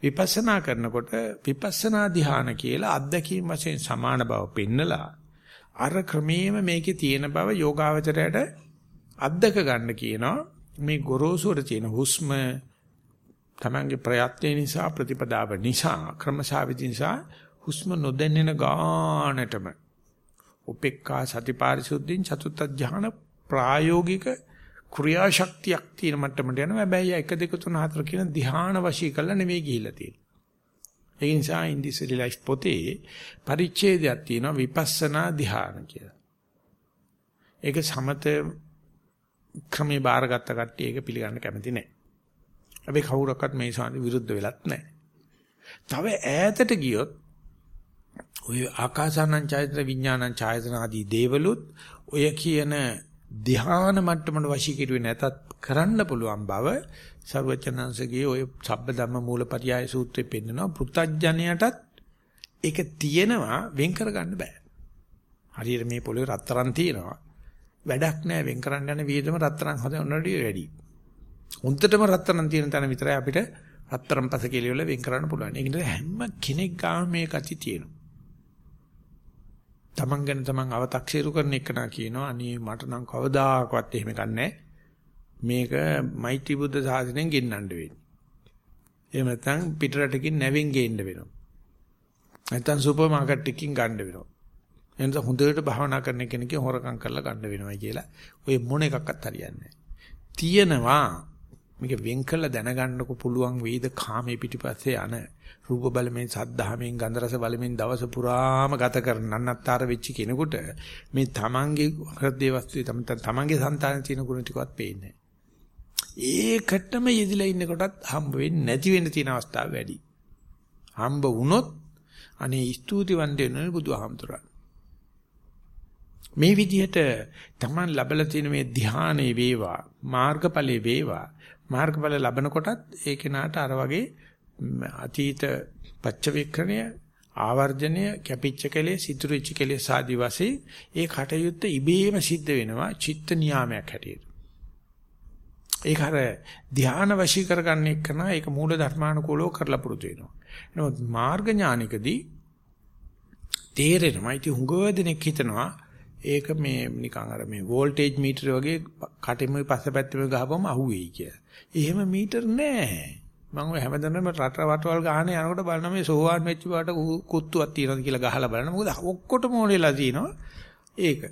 විපස්සනා කරනකොට විපස්සනා ධ්‍යාන කියලා අත්දැකීම් වශයෙන් සමාන බව පෙන්නලා අර ක්‍රමේම මේකේ තියෙන බව යෝගාවචරයට අද්දක ගන්න කියනවා. මේ ගොරෝසුර තියෙන හුස්ම තමන්ගේ ප්‍රයත්න නිසා ප්‍රතිපදාව නිසා ක්‍රමශාවිදි නිසා හුස්ම නොදැන්නෙන ගානටම උපේක්ඛා සතිපාරිසුද්ධින් චතුත්ථ ඥාන ප්‍රායෝගික ක්‍රියාශක්තියක් තියෙන මට්ටමට යනවා. හැබැයි 1 2 3 4 කියන ධ්‍යාන වශී කළා නෙවෙයි ගිහිල්ලා තියෙන්නේ. ඒ නිසා ඉන්දිසිරි ලයිෆ් පොතේ පරිච්ඡේදයක් තියෙනවා විපස්සනා ධ්‍යාන කියලා. ඒක සමත ක්‍රමේ බාරගත්ත කට්ටිය ඒක පිළිගන්න කැමති නැහැ. අපි කවුරක්වත් මේ සාන්ති විරුද්ධ වෙලත් නැහැ. තව ඈතට ගියොත් ඔය ආකාසානං ඡායතන විඥානං ඡායතන ආදී දේවලුත් ඔය කියන ධ්‍යාන මට්ටමට වශී කෙරුවේ නැතත් කරන්න පුළුවන් බව සර්වචනංශගේ ඔය සබ්බ ධම්ම මූලපරියාය සූත්‍රයේ පෙන්නනවා පෘථජ්ජනයටත් ඒක තියෙනවා වෙන් කරගන්න බෑ. හරියට මේ පොළවේ රත්තරන් තියෙනවා. වැඩක් නැහැ වෙන් කරන්න යන වියදම රත්තරන් හදනවට වැඩි. උන්ටටම රත්තරන් තියෙන තැන විතරයි අපිට රත්තරන් පස කෙලිවල වෙන් කරන්න පුළුවන්. ඒ කියන්නේ හැම කෙනෙක් ගාම මේ කති තියෙනවා. තමන් ගැන තමන් අව탁සීරු කරන එක නා කියනවා අනේ මට නම් කවදාකවත් එහෙම ගන්නෑ. මේක මෛත්‍රී බුද්ධ සාසනයෙන් ගෙන්නන්න වෙන්නේ. එහෙම නැත්නම් පිටරටකින් නැවෙන් ගේන්න වෙනවා. නැත්නම් සුපර් මාකට් එකකින් ගන්න වෙනවා. එනිසා හොඳට භාවනා කරන කෙනෙක්ගේ හොරකම් කරලා ගන්න වෙනවා කියලා ඔය මොන එකක්වත් හරියන්නේ තියෙනවා මේක වෙන් කළ දැනගන්නකො පුළුවන් වේද කාමයේ පිටිපස්සේ යන රූප බලමින් සද්ධාමෙන් ගන්ධ රස බලමින් දවස පුරාම ගත කරන නන්නත්තර වෙච්ච කෙනෙකුට මේ තමන්ගේ හෘදේ වස්තුවේ තම තමන්ගේ సంతාන තියෙන ගුණ ටිකවත් පේන්නේ ඒකටම යෙදිලා ඉන්න කොටත් හම්බ වෙන්නේ නැති වෙන්න තියෙන අවස්ථා වැඩි. හම්බ වුණොත් අනේ ස්තුතිවන්ත වෙනවා බුදුහාමුදුරන්. මේ විදිහට Taman ලැබලා තියෙන මේ ධානයේ වේවා මාර්ගඵලයේ වේවා මාර්ගඵල ලැබන කොටත් ඒ කෙනාට අර වගේ අතීත පච්චවේක්ෂණය ආවර්ජනය කැපිච්ච කෙලේ සිතුරුච්ච කෙලේ සාදි වශයෙන් ඒ කටයුත්ත ඉබේම සිද්ධ වෙනවා චිත්ත නියාමයක් හැටියට. ඒක අර ධානා වශී කරගන්න එක්කන ඒක මූල ධර්මානුකූලව කරලා පුරුදු වෙනවා. නමුත් මාර්ග ඥානිකදී තේරෙනවා ඉතින් හුඟ දෙනෙක් හිතනවා ඒක මේ නිකන් අර මේ වෝල්ටේජ් මීටර වගේ කටෙම පස්සපැත්තෙම ගහපුවම අහුවෙයි කියලා. එහෙම මීටර නෑ. මම ඔය හැමදැනම රට වටවල් ගහන යනකොට බලන මේ සෝවාන් වෙච්ච බාට කුත්තුවක් තියෙනවද කියලා ගහලා බලන. මොකද ඔක්කොටම ඕනෙලා තියෙනවා. ඒක.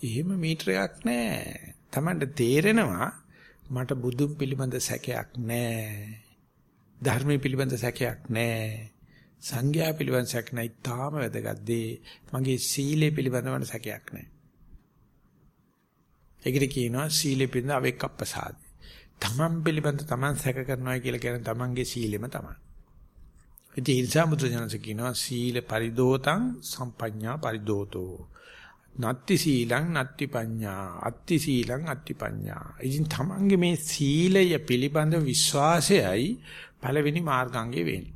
එහෙම මීටරයක් නෑ. Tamanට තේරෙනවා මට බුදුන් පිළිබඳ සැකයක් නෑ. ධර්මයේ පිළිබඳ සැකයක් නෑ. සංඝයා පිළිබඳ සැක නැයි තාම වැදගත් දේ මගේ සීලය පිළිබඳව සැකයක් නැහැ. ඒකට කියනවා සීලෙ පිළිබඳ අවෙක්කප්පසාද. තමන් පිළිබඳ තමන් සැක කරනවා කියලා කියන්නේ තමන්ගේ සීලෙම තමයි. ඉතින් ඒ නිසා මුද්‍රජනස කියනවා සීල පරිදෝතං සම්පඤ්ඤා පරිදෝතෝ. නත්ති සීලං නත්ති පඤ්ඤා අත්ති සීලං අත්ති පඤ්ඤා. ඉතින් තමන්ගේ මේ සීලය පිළිබඳ විශ්වාසයයි පළවෙනි මාර්ගාංගේ වෙන්නේ.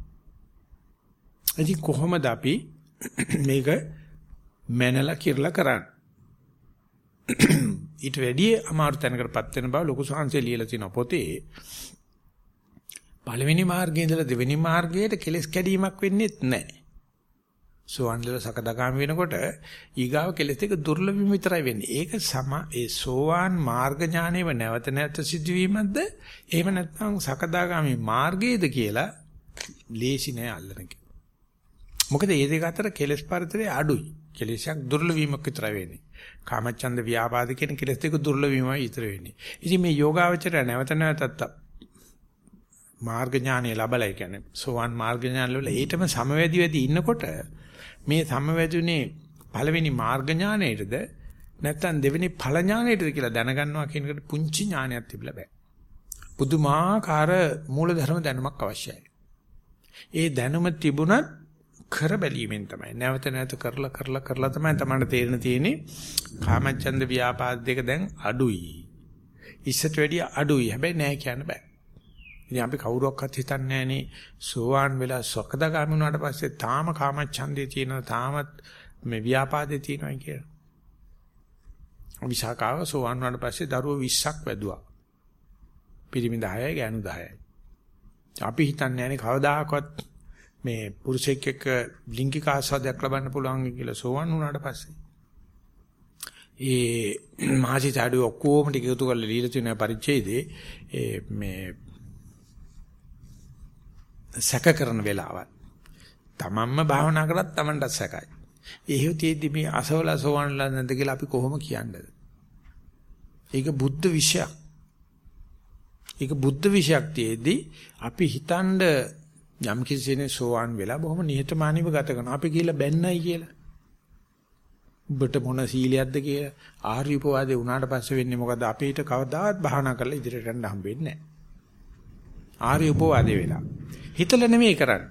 ඉතින් කොහොමද අපි මේක මැනලා කිරලා කරන්නේ? ඊට වැඩිය අමාරු තැනකටපත් වෙන බව ලොකු සංහසේ ලියලා තියෙන පොතේ පළවෙනි මාර්ගයේ ඉඳලා දෙවෙනි මාර්ගයට කෙලස් කැඩීමක් වෙන්නේත් නැහැ. සෝවන් වල සකදාගාමි වෙනකොට ඊගාව කෙලස් එක දුර්ලභම විතරයි වෙන්නේ. ඒක සම ඒ සෝවාන් මාර්ග ඥානෙව නැවත නැවත සිදුවීමක්ද? එහෙම නැත්නම් සකදාගාමි මාර්ගයේද කියලා ලේසි නෑ අල්ලන එක. මොකද මේ දෙක අතර කෙලස් පරිතරය අඩුයි. කෙලෙසක් දුර්ලභ වීමක් විතරයි වෙන්නේ. කාමච්ඡන්ද ව්‍යාපාද කියන කෙලස් දෙක දුර්ලභ වීමයි විතර වෙන්නේ. ඉතින් මේ යෝගාවචරය නැවත නැවතත් මාර්ග ඥානය ලැබලා කියන්නේ සෝවන් මාර්ග ඥාන වල ඊටම සමවැදි වෙදි ඉන්නකොට මේ සමවැදුනේ පළවෙනි මාර්ග ඥානයේද නැත්නම් දෙවෙනි ඵල ඥානයේද කියලා දැනගන්නවා කියන එකට පුංචි ඥානයක් තිබිලා බෑ. පුදුමාකාර මූලධර්ම දැනුමක් අවශ්‍යයි. ඒ දැනුම තිබුණත් කර බැලීමෙන් තමයි. නැවත නැවත කරලා කරලා කරලා තමයි තමයි තේරෙන තියෙන්නේ. කාමච්ඡන්ද ව්‍යාපාද දෙක දැන් අඩුයි. ඉස්සට වැඩිය අඩුයි. හැබැයි නෑ කියන්න බෑ. ඉතින් අපි කවුරුවක්වත් හිතන්නේ නෑනේ. සෝවාන් වෙලා සකදාගාමී වුණාට පස්සේ තාම කාමච්ඡන්දේ තියෙනවා. තාමත් මේ ව්‍යාපාදේ තියෙනවා කියලා. විසාකාව සෝවාන් වුණාට පස්සේ දරුවෝ 20ක් වැදුවා. පිරිමි 10යි ගෑනු 10යි අපි හිතන්නේ නෑනේ කවදාකවත් මේ පුරුෂයෙක් එක්ක ලිංගික ආස්වාදයක් ලබන්න පුළුවන් කියලා සෝවන් වුණාට පස්සේ ඒ මහසිතාඩු ඔක්කොම ටික එකතු කරලා লীලා තියෙන පරිච්ඡේදේ ඒ මේ සැක කරන වෙලාවත් තමන්ම භාවනා කරත් තමන්ට සැකයි. එහෙව් තියෙද්දි මේ අසවල සෝවන්ලා නැද්ද කියලා අපි කොහොම කියන්නද? ඒක බුද්ධ විෂයක්. ඒක බුද්ධ විෂයක් තියේදී අපි හිතනද යම් කිසි කෙනෙක් සෝවාන් වෙලා බොහොම නිහතමානීව ගත කරනවා. අපි කියලා බැන්නයි කියලා. ඔබට මොන සීලියක්ද කියලා ආර්ය උපවාදේ උනාට පස්සේ වෙන්නේ මොකද? අපිට කවදාවත් භාවනා කරලා ඉදිරියට යන්න හම්බෙන්නේ නැහැ. ආර්ය උපවාදේ වෙලා. හිතල නෙමෙයි කරන්නේ.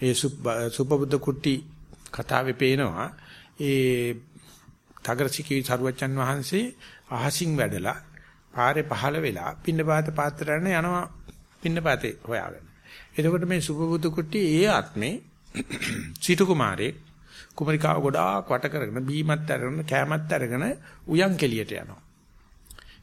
ඒ සුපබුද්ධ කුට්ටි කතාවේ පේනවා ඒ තගරසිකී සරුවච්චන් වහන්සේ අහසින් වැඩලා පාරේ පහළ වෙලා පින්නපාත පාත්‍රයන් යනවා පින්නපතේ හොයාගෙන. එතකොට මේ සුබබුදු කුට්ටි ඒ ආත්මේ සීතු කුමාරේ කුමරිකාව ගොඩාක් වට කරගෙන බීමත් අරගෙන කෑමත් අරගෙන උයන් කෙලියට යනවා.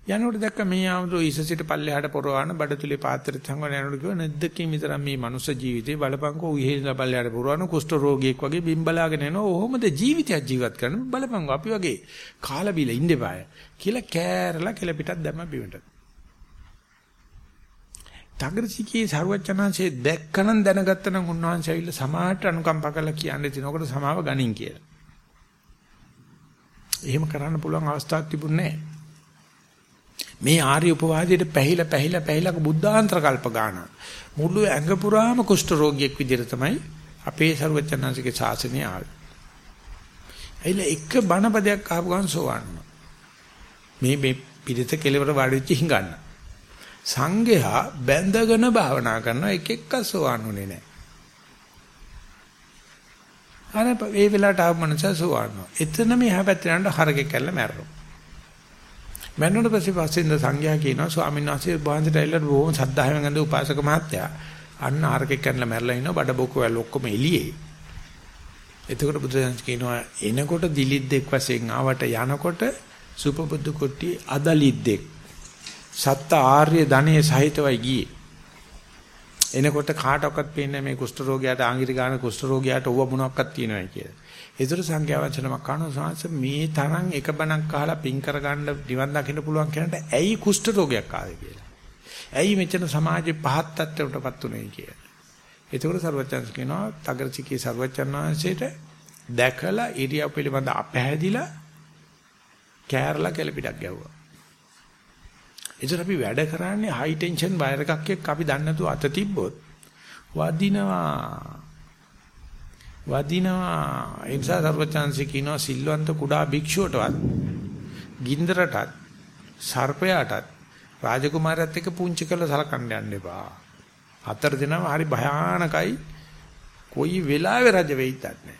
යනකොට දැක්ක මේ ආමතුරු ඉසසිට පල්ලෙහාට පොරවන බඩතුලේ පාත්‍රෙත් සංගන යනකොට කිව්වා නැද්දකින් විතර මේ මනුස්ස ජීවිතේ බලපංකෝ උහිලා පල්ලෙහාට පොරවන කුෂ්ඨ රෝගියෙක් වගේ බිම්බලාගෙන එනවා. ඔහොමද ජීවිතයක් ජීවත් කරන්න බලපංකෝ අපි වගේ කාලා බීලා ඉන්න බෑ කියලා කෑරලා කෙල පිටක් දැම්ම බිමට. තගරසිකේ සරුවචනාංශයේ දැක්කනම් දැනගත්තනම් උන්වහන්සේ ඇවිල්ලා සමාහට අනුකම්පා කරලා කියන්නේ තිනකොට සමාව ගනින් කියලා. එහෙම කරන්න පුළුවන් අවස්ථාවක් තිබුණේ නැහැ. මේ ආර්ය උපවාදයට පැහිලා පැහිලා පැහිලා බුද්ධාන්තර කල්ප ගන්න. මුළු ඇඟ පුරාම කුෂ්ඨ රෝගියෙක් විදිහට තමයි අපේ ਸਰවඥාන්සේගේ ශාසනය ආවේ. ඇයිල එක බණපදයක් අහපු ගමන් සෝවන්න. මේ මේ පිළිත කෙලවර වාඩිච්ච හිඟන්න. සංඝයා බැඳගෙන භාවනා කරන එක එක්ක සෝවන්නුනේ නැහැ. අර ඒ වෙලාවට ආව මනස සෝවන්නවා. එතන මේ හැපැත්තට යනට හරකෙක් කැල්ල මැරෙනවා. මැරුණට පස්සේ පස්සෙන්ද සංඝයා කියනවා ස්වාමීන් වහන්සේ වහන්සේට ඇවිල්ලා බොහොම සද්ධායෙන් ගඳ උපාසක මහත්තයා අන්න ආරකෙක් කරලා මැරලා ඉනවා බඩ බොකෝ වල ඔක්කොම එළියේ. එතකොට බුදුසසුන් කියනවා එනකොට දිලිද්දෙක් වශයෙන් ආවට යනකොට සුපබුද්ධ කුට්ටි අදලිද්දෙක් සත්ත ආර්ය ධනෙ සහිතවයි ගියේ. එනකොට කාටවත් පේන්නේ මේ කුෂ්ඨ රෝගියාට ආංගිරි ගන්න කුෂ්ඨ රෝගියාට ඕව මොනක්වත් තියෙනවයි කියලා. ඒතර සංඛ්‍යා වචනමක් කන සාංශ මේ තරම් එක බණක් අහලා පින් කරගන්න නිවන් දකින්න පුළුවන් කෙනාට ඇයි කුෂ්ඨ රෝගයක් ආවේ කියලා. ඇයි මෙච්චර සමාජේ පහත් තත්ත්වයකටපත් උනේ කියලා. ඒතකොට සර්වචන්ස් කියනවා තගරචිකේ සර්වචන් වහන්සේට දැකලා ඉරියව් පිළිබඳ අපහැදිලා කෑරලා කෙලපිටක් ගැව්වා. ඒතර අපි වැඩ කරන්නේ හයි ටෙන්ෂන් වයර් එකක් එක්ක අපි දන්නේ නැතුව අත තිබ්බොත් වදිනවා වදිනවා ඒ නිසා සර්වචාන්සි කියනවා සිල්වන්ත කුඩා භික්ෂුවටවත් ගින්දරටත් සර්පයාටත් රාජකුමාරයත් එක්ක පුංචි කරලා සලකන්න යන්න එපා. හතර දිනම හරි භයානකයි. කොයි වෙලාවෙ රජ වෙයිද නැහැ.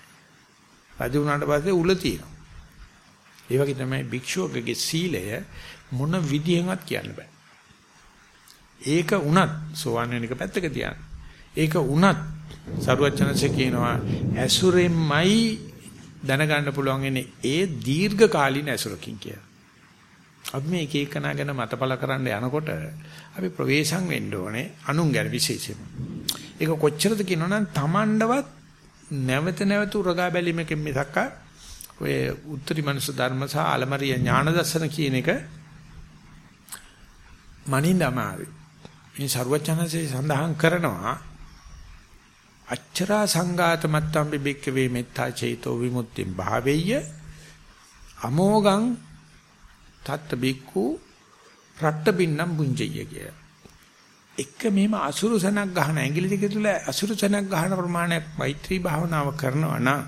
රජ වුණාට පස්සේ උල තියෙනවා. ඒ වගේ තමයි භික්ෂුවකගේ සීලය මොන විදිහෙන්වත් කියන්න බෑ. ඒක උනත් සෝවන් වෙන එක පැත්තක තියන්න. ඒක උනත් සරුවචනසේ කියනවා ඇසුරෙන්මයි දැනගන්න පුළුවන් ඉන්නේ ඒ දීර්ඝ කාලීන ඇසුරකින් කියලා. අපි මේ එක එකනා ගැන මතපල කරන්න යනකොට අපි ප්‍රවේශම් වෙන්න ඕනේ අනුන් ගැන විශේෂයෙන්. ඒක කොච්චරද කියනවනම් Tamandවත් නැවත නැවත උරගා බැලීමකින් මිසක් ඔය උත්තරී මනුෂ්‍ය ධර්ම සහ අලමරිය ඥාන දර්ශන කියන එක මනින්ද අමාරුයි. මේ ਸਰවචනසේ සඳහන් කරනවා අච්චරා සංඝාත මත්තම් බිබික්ක වේ මෙත්තා චේතෝ විමුක්තිම් භාවෙය්‍ය අමෝගං තත්ත බික්කු රට්ට බින්නම් බුංජය කිය. එක මෙහෙම අසුරුසනක් ගහන ඇඟිලි දෙක තුල අසුරුසනක් ගහන ප්‍රමාණයක් මෛත්‍රී භාවනාව කරනවා නම්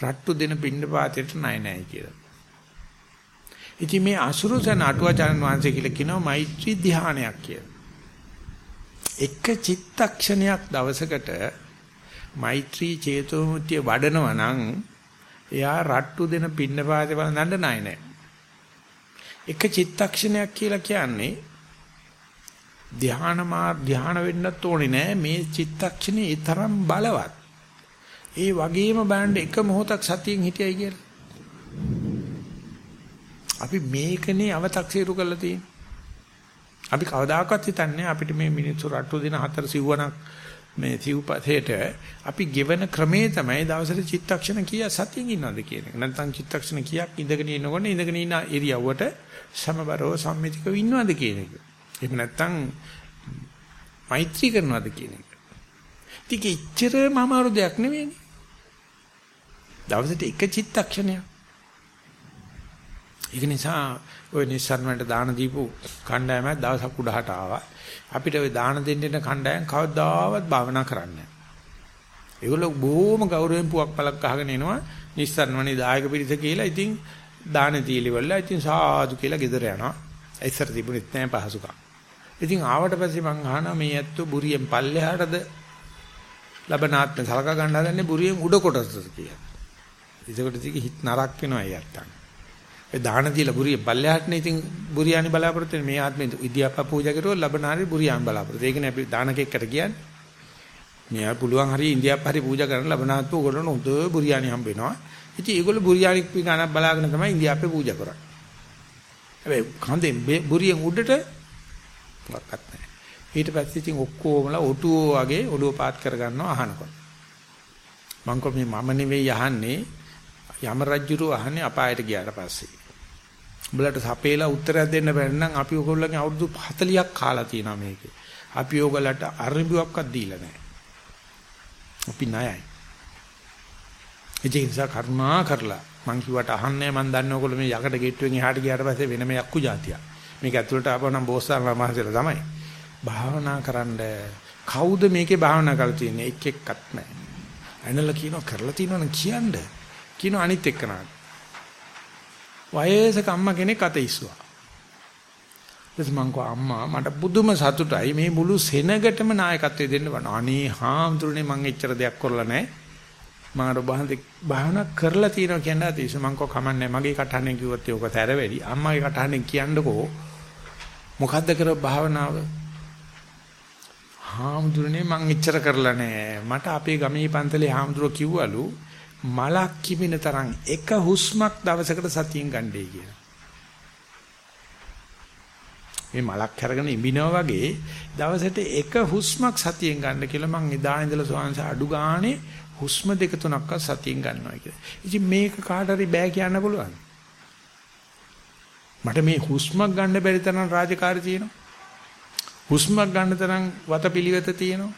රට්ටු දෙන පින්න පාතේට නයි නයි කියලා. ඉතින් මේ අසුරුසන අටුවාචාන් වහන්සේ කියලා කියනවා මෛත්‍රී ධානයක් කියලා. එක චිත්තක්ෂණයක් දවසකට මෛත්‍රී චේතෝමුත්‍ය වඩනවා නම් එයා රට්ටු දෙන පින්නපාතේ වළඳන්න නෑ නෑ. එක චිත්තක්ෂණයක් කියලා කියන්නේ ධානා මා ධාන වෙන්නත් ඕනේ නෑ මේ චිත්තක්ෂණේ ඒ තරම් බලවත්. ඒ වගේම බලන්න එක මොහොතක් සතියෙන් හිටියයි කියලා. අපි මේකනේ අව탁සීරු කරලා තියෙන්නේ. අපි කවදාකවත් හිතන්නේ අපිට මේ මිනිත්තු රට්ටු දින හතර සිව්වනක් මේ සිව්පතේට අපි ගෙවන ක්‍රමේ තමයි දවසට චිත්තක්ෂණ කීය සතියින් ඉන්නවද කියන එක. නැත්නම් චිත්තක්ෂණ කීයක් ඉඳගෙන ඉන්නකොට ඉඳගෙන ඉන්න ඉරියව්වට සමබරව සම්මිතිකව ඉන්නවද කියන එක. එහෙම නැත්නම් මෛත්‍රී කරනවද කියන එක. ටික ඉච්චරම අමාරු දෙයක් නෙවෙයිනේ. දවසට එක චිත්තක්ෂණයක්. ඒක නිසා ওই නිස්සාරණයට දාන දීපු කණ්ඩායමක් දවසක් උඩහට ආවා. අපිට ওই දාන දෙන්න එන කණ්ඩායම් කවදාවත් භාවනා කරන්නේ නැහැ. ඒගොල්ලෝ බොහොම ගෞරවයෙන් පුවක් පලක් අහගෙන එනවා නිස්සාරණවනේ දායක පිරිස කියලා. ඉතින් දාන දීලිවල ඉතින් සාදු කියලා ගෙදර යනවා. ඉස්සර තිබුණෙත් නැහැ පහසුකම්. ඉතින් ආවට පස්සේ මං අහනවා මේ ඇත්තෝ බුරියෙන් පල්ලෙහාටද ලබනාත්ම සලකා ගන්න හදන්නේ බුරියෙන් උඩ කොටසද කියලා. ඒකට ඉතින් හිත නරක් වෙනවා ඒ අත්තන්. ඒ දාන දීලා බුරිය පල්ලෙහාටනේ ඉතින් බුරියානි බලාපොරොත්තු වෙන්නේ මේ ආත්මෙ ඉදියාපා පූජා කරුවොත් ලබනාරි බුරියාන් බලාපොරොත්තු. ඒකනේ අපි දානකෙක්කට කියන්නේ. මෙයා පුළුවන් හරිය ඉන්දියාප්ප හරි පූජා කරන ලබනාත්ම උගලන හොඳ බුරියානි හම්බ වෙනවා. ඉතින් ඒගොල්ලෝ බුරියානි පිටානක් බලාගෙන තමයි ඉන්දියාප්පේ පූජා කරන්නේ. හැබැයි කඳෙන් බුරියෙන් උඩට මොකක්වත් නැහැ. ඊට පස්සේ ඉතින් ඔක්කොමලා ඔටුවෝ වගේ ඔළුව පාත් කරගන්නවා අහනකොට. මං කො මේ මම නෙවෙයි අහන්නේ යම රජුරු අහන්නේ අපායට ගියාට පස්සේ. උඹලට සපේලා උත්තරයක් දෙන්න බැරි නම් අපි ඔයගොල්ලෝගේ අවුරුදු 40ක් කාලා තියෙනවා මේකේ. අපි ඔයගලට අරිඹුවක්වත් දීලා නැහැ. අපි ණයයි. ඒ නිසා කර්මා කරලා මං කිව්වට අහන්නේ මං දන්නේ ඔයගොල්ලෝ මේ යකඩ ගෙට්ටුවෙන් එහාට ගියාට පස්සේ වෙනම යක්කු జాතියක්. මේක ඇතුළට ආපහු නම් බෝසතාණන් වහන්සේලා තමයි. භාවනා කරන්න කවුද මේකේ භාවනා කරලා තියෙන්නේ? එක් එක්කත් නැහැ. ඇනලා කියනවා කරලා තියෙනවනම් කියන්න. කියනවා අනිත් එක්කනට. වයසක අම්මා කෙනෙක් අත ඉස්සුවා. ඊට මං කෝ අම්මා මට පුදුම සතුටයි මේ මුළු සෙනගටම නායකත්වය දෙන්න වන. අනේ හාමුදුරනේ මං එච්චර දෙයක් කරලා නැහැ. මම බහන්ද භාවනා කරලා තියෙනවා කියන අතීස මං කෝ කමන්නේ මගේ කටහඬෙන් කිව්වොත් ඒක තැර වැඩි. අම්මාගේ කටහඬෙන් කියන්නකෝ මොකද්ද කර භාවනාව? හාමුදුරනේ මං එච්චර කරලා නැහැ. මට අපේ ගමේ පන්තලේ හාමුදුරුවෝ කිව්වලු මලක් කිමින තරම් එක හුස්මක් දවසකට සතියෙන් ගන්නයි කියලා. මේ මලක් අරගෙන ඉඹිනවා වගේ දවසට එක හුස්මක් සතියෙන් ගන්න කියලා මං එදා ඉඳලා සෝංශ අඩු ගානේ හුස්ම දෙක තුනක්වත් සතියෙන් ගන්නවා කියලා. ඉතින් මේක කාට හරි බෑ කියන්න පුළුවන්. මට මේ හුස්මක් ගන්න බැරි තරම් රාජකාරී තියෙනවා. හුස්මක් ගන්න තරම් වතපිලිවෙත තියෙනවා.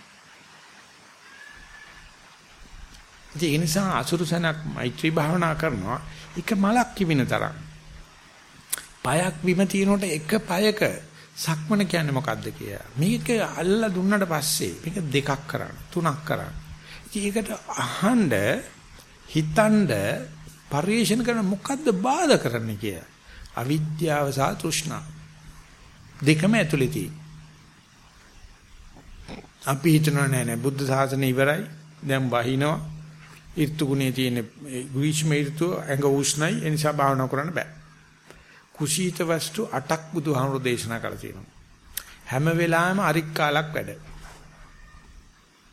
ඒ නිසා අසුරුසනක් මෛත්‍රී භාවනා කරනවා එක මලක් කිවින තරම්. පයක් බිම තියෙනකොට එක පයක සක්මන කියන්නේ මොකද්ද කියලා. මේක අල්ලලා දුන්නට පස්සේ මේක දෙකක් කරන්න තුනක් කරන්න. ඒකට අහන්න හිතනද පරිේශන කරන මොකද්ද බාධා කරන්න කියලා. අවිද්‍යාව සහ තෘෂ්ණාව. දෙකම ඇතුලේ තියෙන. අපි හිතනවා නෑ නෑ බුද්ධ ශාසනය ඉවරයි. දැන් බහිනවා. ඍතු ගුණේ තියෙන ග්‍රීෂ්ම ඍතුව ඇඟ උෂ්ණයි. ඒ නිසා භාවනා කරන්න බෑ. කුසීත වස්තු 8ක් බුදුහාමුදුරෝ දේශනා කරලා තියෙනවා. හැම වෙලාවෙම අරික් කාලක් වැඩ.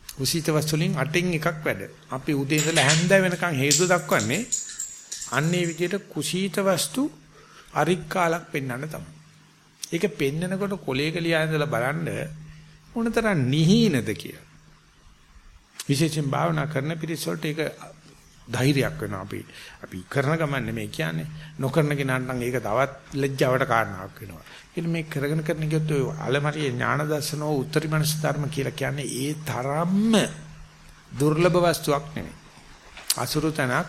කුසීත වස්තු වලින් 8න් එකක් වැඩ. අපි උදේ ඉඳලා හැන්ද වෙනකන් හේතු දක්වන්නේ අන්නේ විදිහට කුසීත වස්තු අරික් කාලක් පෙන්වන්න තමයි. ඒක පෙන්නකොට කොලේක ලියා ඉඳලා බලන්න මොනතරම් නිහීනද කියලා. විශේෂයෙන් භාවනා කරන පිරිස වලට ඒක ධෛර්යයක් වෙනවා අපි අපි කරන ගමන් නෙමෙයි කියන්නේ නොකරන කෙනාට නම් ඒක තවත් ලැජ්ජාවට කාරණාවක් වෙනවා. ඒත් මේ කරගෙන කරන ගියොත් ඔය අලමරියේ ඥාන දර්ශනෝ උත්තරීමනස ධර්ම කියලා කියන්නේ ඒ තරම්ම දුර්ලභ වස්තුවක් නෙමෙයි. අසුරු තනක්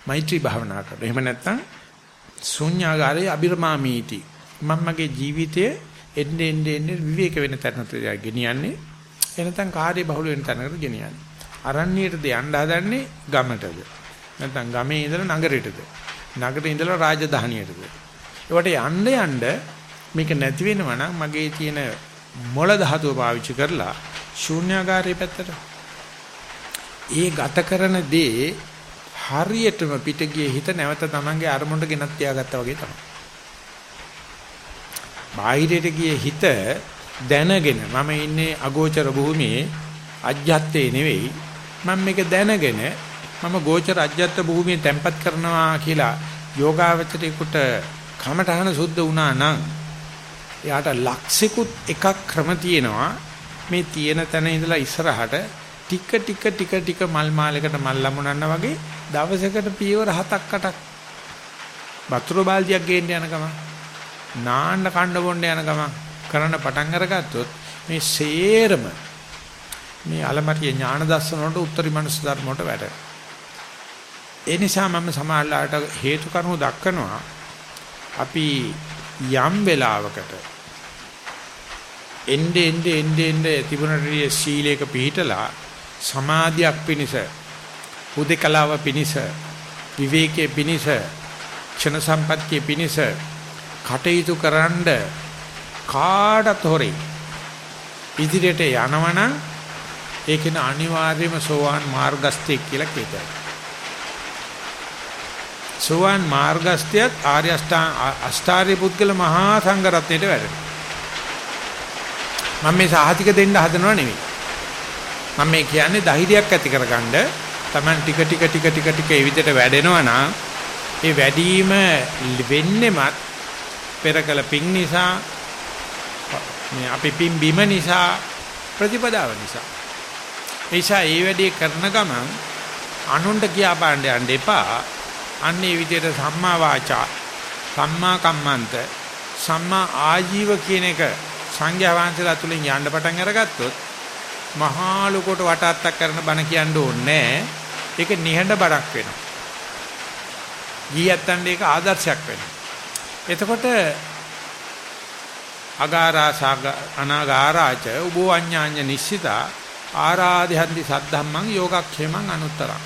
මෛත්‍රී භාවනා කරන. එහෙම නැත්නම් ශුන්‍යාගාරයේ අබිරමාමීටි. මම මගේ ජීවිතයේ එන්නේ එන්නේ විවේක වෙන තැනට ගෙනියන්නේ. එනතන් කාර්ය බහුල වෙන තැනකට ගෙනියන්නේ. අරණ්‍යයටද යන්න හදන්නේ ගමටද? නැත්නම් ගමේ ඉඳලා නගරයටද? නගරේ ඉඳලා රාජධානියටද? ඒවට යන්න යන්න මේක නැති වෙනවා නම් මගේ තියෙන මොළ ධාතුව පාවිච්චි කරලා ශූන්‍යාකාරයේ පැත්තට ඒ ගත කරන දේ හරියටම පිට ගියේ හිත නැවත තමන්ගේ අරමුණට ගෙනත් තියාගත්තා වගේ තමයි. බාහිරයට ගියේ හිත දැනගෙන මම ඉන්නේ අගෝචර භූමියේ අජ්ජත්තේ නෙවෙයි. මම මේක දැනගෙන මම ගෝචර අජ්‍යත්ත භූමියේ තැම්පත් කරනවා කියලා යෝගාවචරේකට කමඨහන සුද්ධ වුණා නම් එයාට ලක්ෂිකුත් එකක් ක්‍රම තියෙනවා. මේ තියෙන තැන ඉඳලා ඉස්සරහට ටික ටික ටික ටික මල් මාලයකට මල් ලැබුණා වගේ දවසකට පියවර 7ක් 8ක් වතුර බාල්දියක් ගේන්න යන ගම නාන්න කණ්ඩ බොන්න යන ගම කරන්න පටන් අරගත්තොත් මේ සේරම මේ අලමරිය ඥාන දර්ශන වලට උත්තරී මනස ධර්ම වලට වැඩ. ඒ නිසා මම සමාහලාට හේතු කරුණු දක්වනවා. අපි යම් වෙලාවකට එnde ende ende ende තිබුණටදී සීලයක පිළිහිටලා සමාධියක් පිනිස උදේකලාව පිනිස විවේකයේ පිනිස ක්ෂණ සම්පත්තියේ පිනිස කටයුතු කරන්ඩ කාටත් හොරේ ඉදිරියට යනවනම් ඒකේන අනිවාර්යයෙන්ම සෝවාන් මාර්ගස්තේ කියලා කියතයි. සෝවාන් මාර්ගස්තියත් ආර්ය අෂ්ටාර්ය පුද්ගල මහා සංඝ රත්නයට වැඩෙනවා. මම මේ සාහතික දෙන්න හදනව නෙවෙයි. මම මේ කියන්නේ ධෛර්යයක් ඇති කරගන්න Taman ටික ටික ටික ටික ටික ඒ විදිහට වැඩෙනවා නම් ඒ වැඩිම වෙන්නෙමත් පෙරකල පිං නිසා මේ අපි පිං බිම නිසා ප්‍රතිපදාව නිසා. එيشා ඒ වැඩේ කරන ගමන් අනුන්ට කියා පාණ්ඩ යන්න එපා. අන්නේ විදිහට සම්මා වාචා සම්මා කම්මන්ත සම්මා ආජීව කියන එක සංඝයා වහන්සේලා තුලින් යන්න පටන් අරගත්තොත් මහා ලොකොට වටාත්තක් කරන බණ කියන්න ඕනේ ඒක නිහඬ බණක් වෙනවා. ගියත්තන්ට ඒක ආදර්ශයක් වෙනවා. එතකොට අගාරා සාග අනාගාරාච උබෝ අඤ්ඤාඤ්ඤ නිශ්චිතා ආරාධයන්ති සද්ධම්මං යෝගක්ඛේමං අනුත්තරං.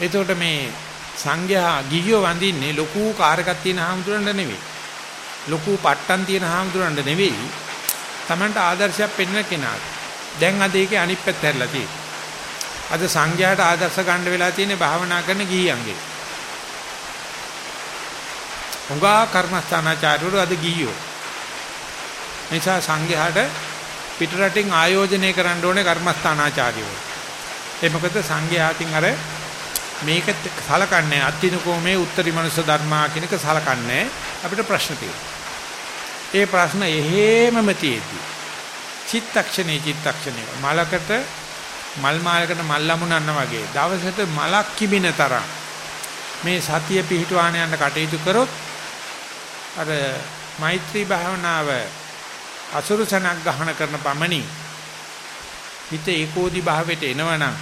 එතකොට මේ සංඝයා ගිහියෝ වඳින්නේ ලොකු කාර් එකක් තියෙන හාමුදුරන්ට නෙවෙයි. ලොකු පට්ටම් තියෙන හාමුදුරන්ට නෙවෙයි. Tamanට ආදර්ශයක් පෙන්වන කෙනාට. දැන් අද ඒකේ අනිත් පැත්ත හැරලා තියෙනවා. අද සංඝයාට ආදර්ශ ගන්න වෙලා තියෙන්නේ භාවනා කරන ගිහියන්ගේ. උංගා කර්මස්ථානාචාර්යවරු අද ගිහියෝ. නිසා සංඝයාට පිටරටින් ආයෝජනය කරන්න ඕනේ කර්මස්ථානාචාර්යවරු. ඒ මොකද සංඝයාටින් අර මේක සලකන්නේ අත්තිනකෝ මේ උත්තරී මනුස්ස ධර්මා කියනක සලකන්නේ අපිට ප්‍රශ්න තියෙනවා. ඒ ප්‍රශ්න එහෙමම තියෙද්දි චිත්තක්ෂණේ චිත්තක්ෂණේ මලකට මල් මාලකට මල් ලැබුණන්න වගේ දවසට මලක් කිමින තරම් මේ සතිය පිහිටවාන යන කටයුතු කරොත් අර මෛත්‍රී භාවනාව අසුරුසනක් ගහන කරන පමණින් හිත ඒකෝදි භාවයට එනවනම්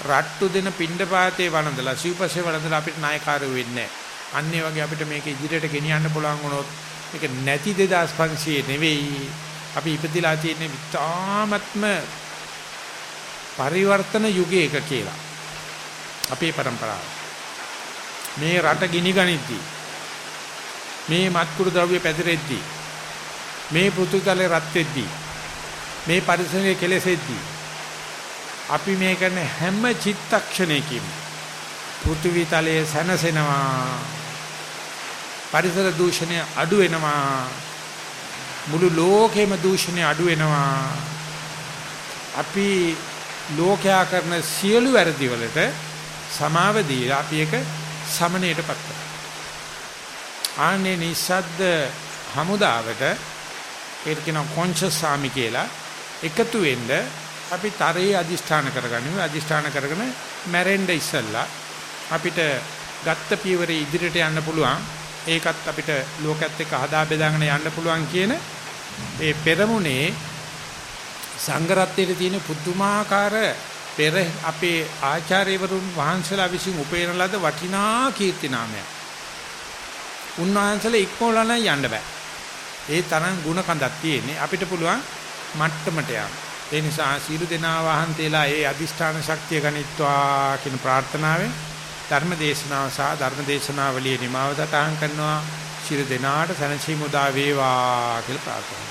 රට්ටු දෙන පිණ්ඩපාතේ වළඳලා සිව්පස්සේ වළඳලා අපිට නායකාරයෝ වෙන්නේ නැහැ. අන්න වගේ අපිට මේක ඉදිරියට ගෙනියන්න පුළුවන් වුණොත් මේක නැති 2500 නෙවෙයි. අපි ඉපදිලා තියෙන්නේ විතාමත්ම පරිවර්තන යුගයක කියලා. අපේ પરම්පරාව. මේ රට ගිනි ගනිද්දී මේ මත්කුඩු ද්‍රව්‍ය පැතිරෙද්දී මේ පෘථුතලේ රත් වෙද්දී මේ පරිසරයේ කෙලෙසෙද්දී අපි මේ කරන හැම චිත්තක්ෂණයකින් පෘථිවි තලයේ සැනසෙනවා. පරිසර දූෂණය අඩු වෙනවා. මුළු ලෝකෙම දූෂණය අඩු වෙනවා. අපි ලෝකයා කරන සියලු වැරදි වලට සමාව දීලා අපි ඒක සමනයටපත් කරනවා. ආන්නේ නිස්සද්ද හමුදාවට ඒක කියන කොන්ෂස් සාමි කියලා එකතු වෙන්න අපි තරයේ අදිෂ්ඨාන කරගනිමු අදිෂ්ඨාන කරගෙන මැරෙන්න ඉස්සෙල්ලා අපිට ගත්ත පියවරේ ඉදිරියට යන්න පුළුවන් ඒකත් අපිට ලෝකත් එක්ක හදා බෙදාගෙන යන්න පුළුවන් කියන ඒ පෙරමුණේ සංගරත්වයේ තියෙන පුදුමාකාර පෙර අපේ ආචාර්යවරුන් වහන්සේලා විසින් උපයන ලද වටිනා කීර්ති නාමයක්. උන්වහන්සේලා ඉක්මවලා යන්න බෑ. ඒ තරම් ಗುಣ කඳක් තියෙන්නේ අපිට පුළුවන් මට්ටමට යන්න. ඒ නිසා සීල දෙනා වහන්තේලා ඒ අදිෂ්ඨාන ශක්තිය ගනිත්වා කියන ප්‍රාර්ථනාවෙන් ධර්ම දේශනාව සහ ධර්ම දේශනාවලියේ නිමාව සටහන් කරනවා. ශිර දෙනාට සනසීමුදා වේවා කියලා ප්‍රාර්ථනා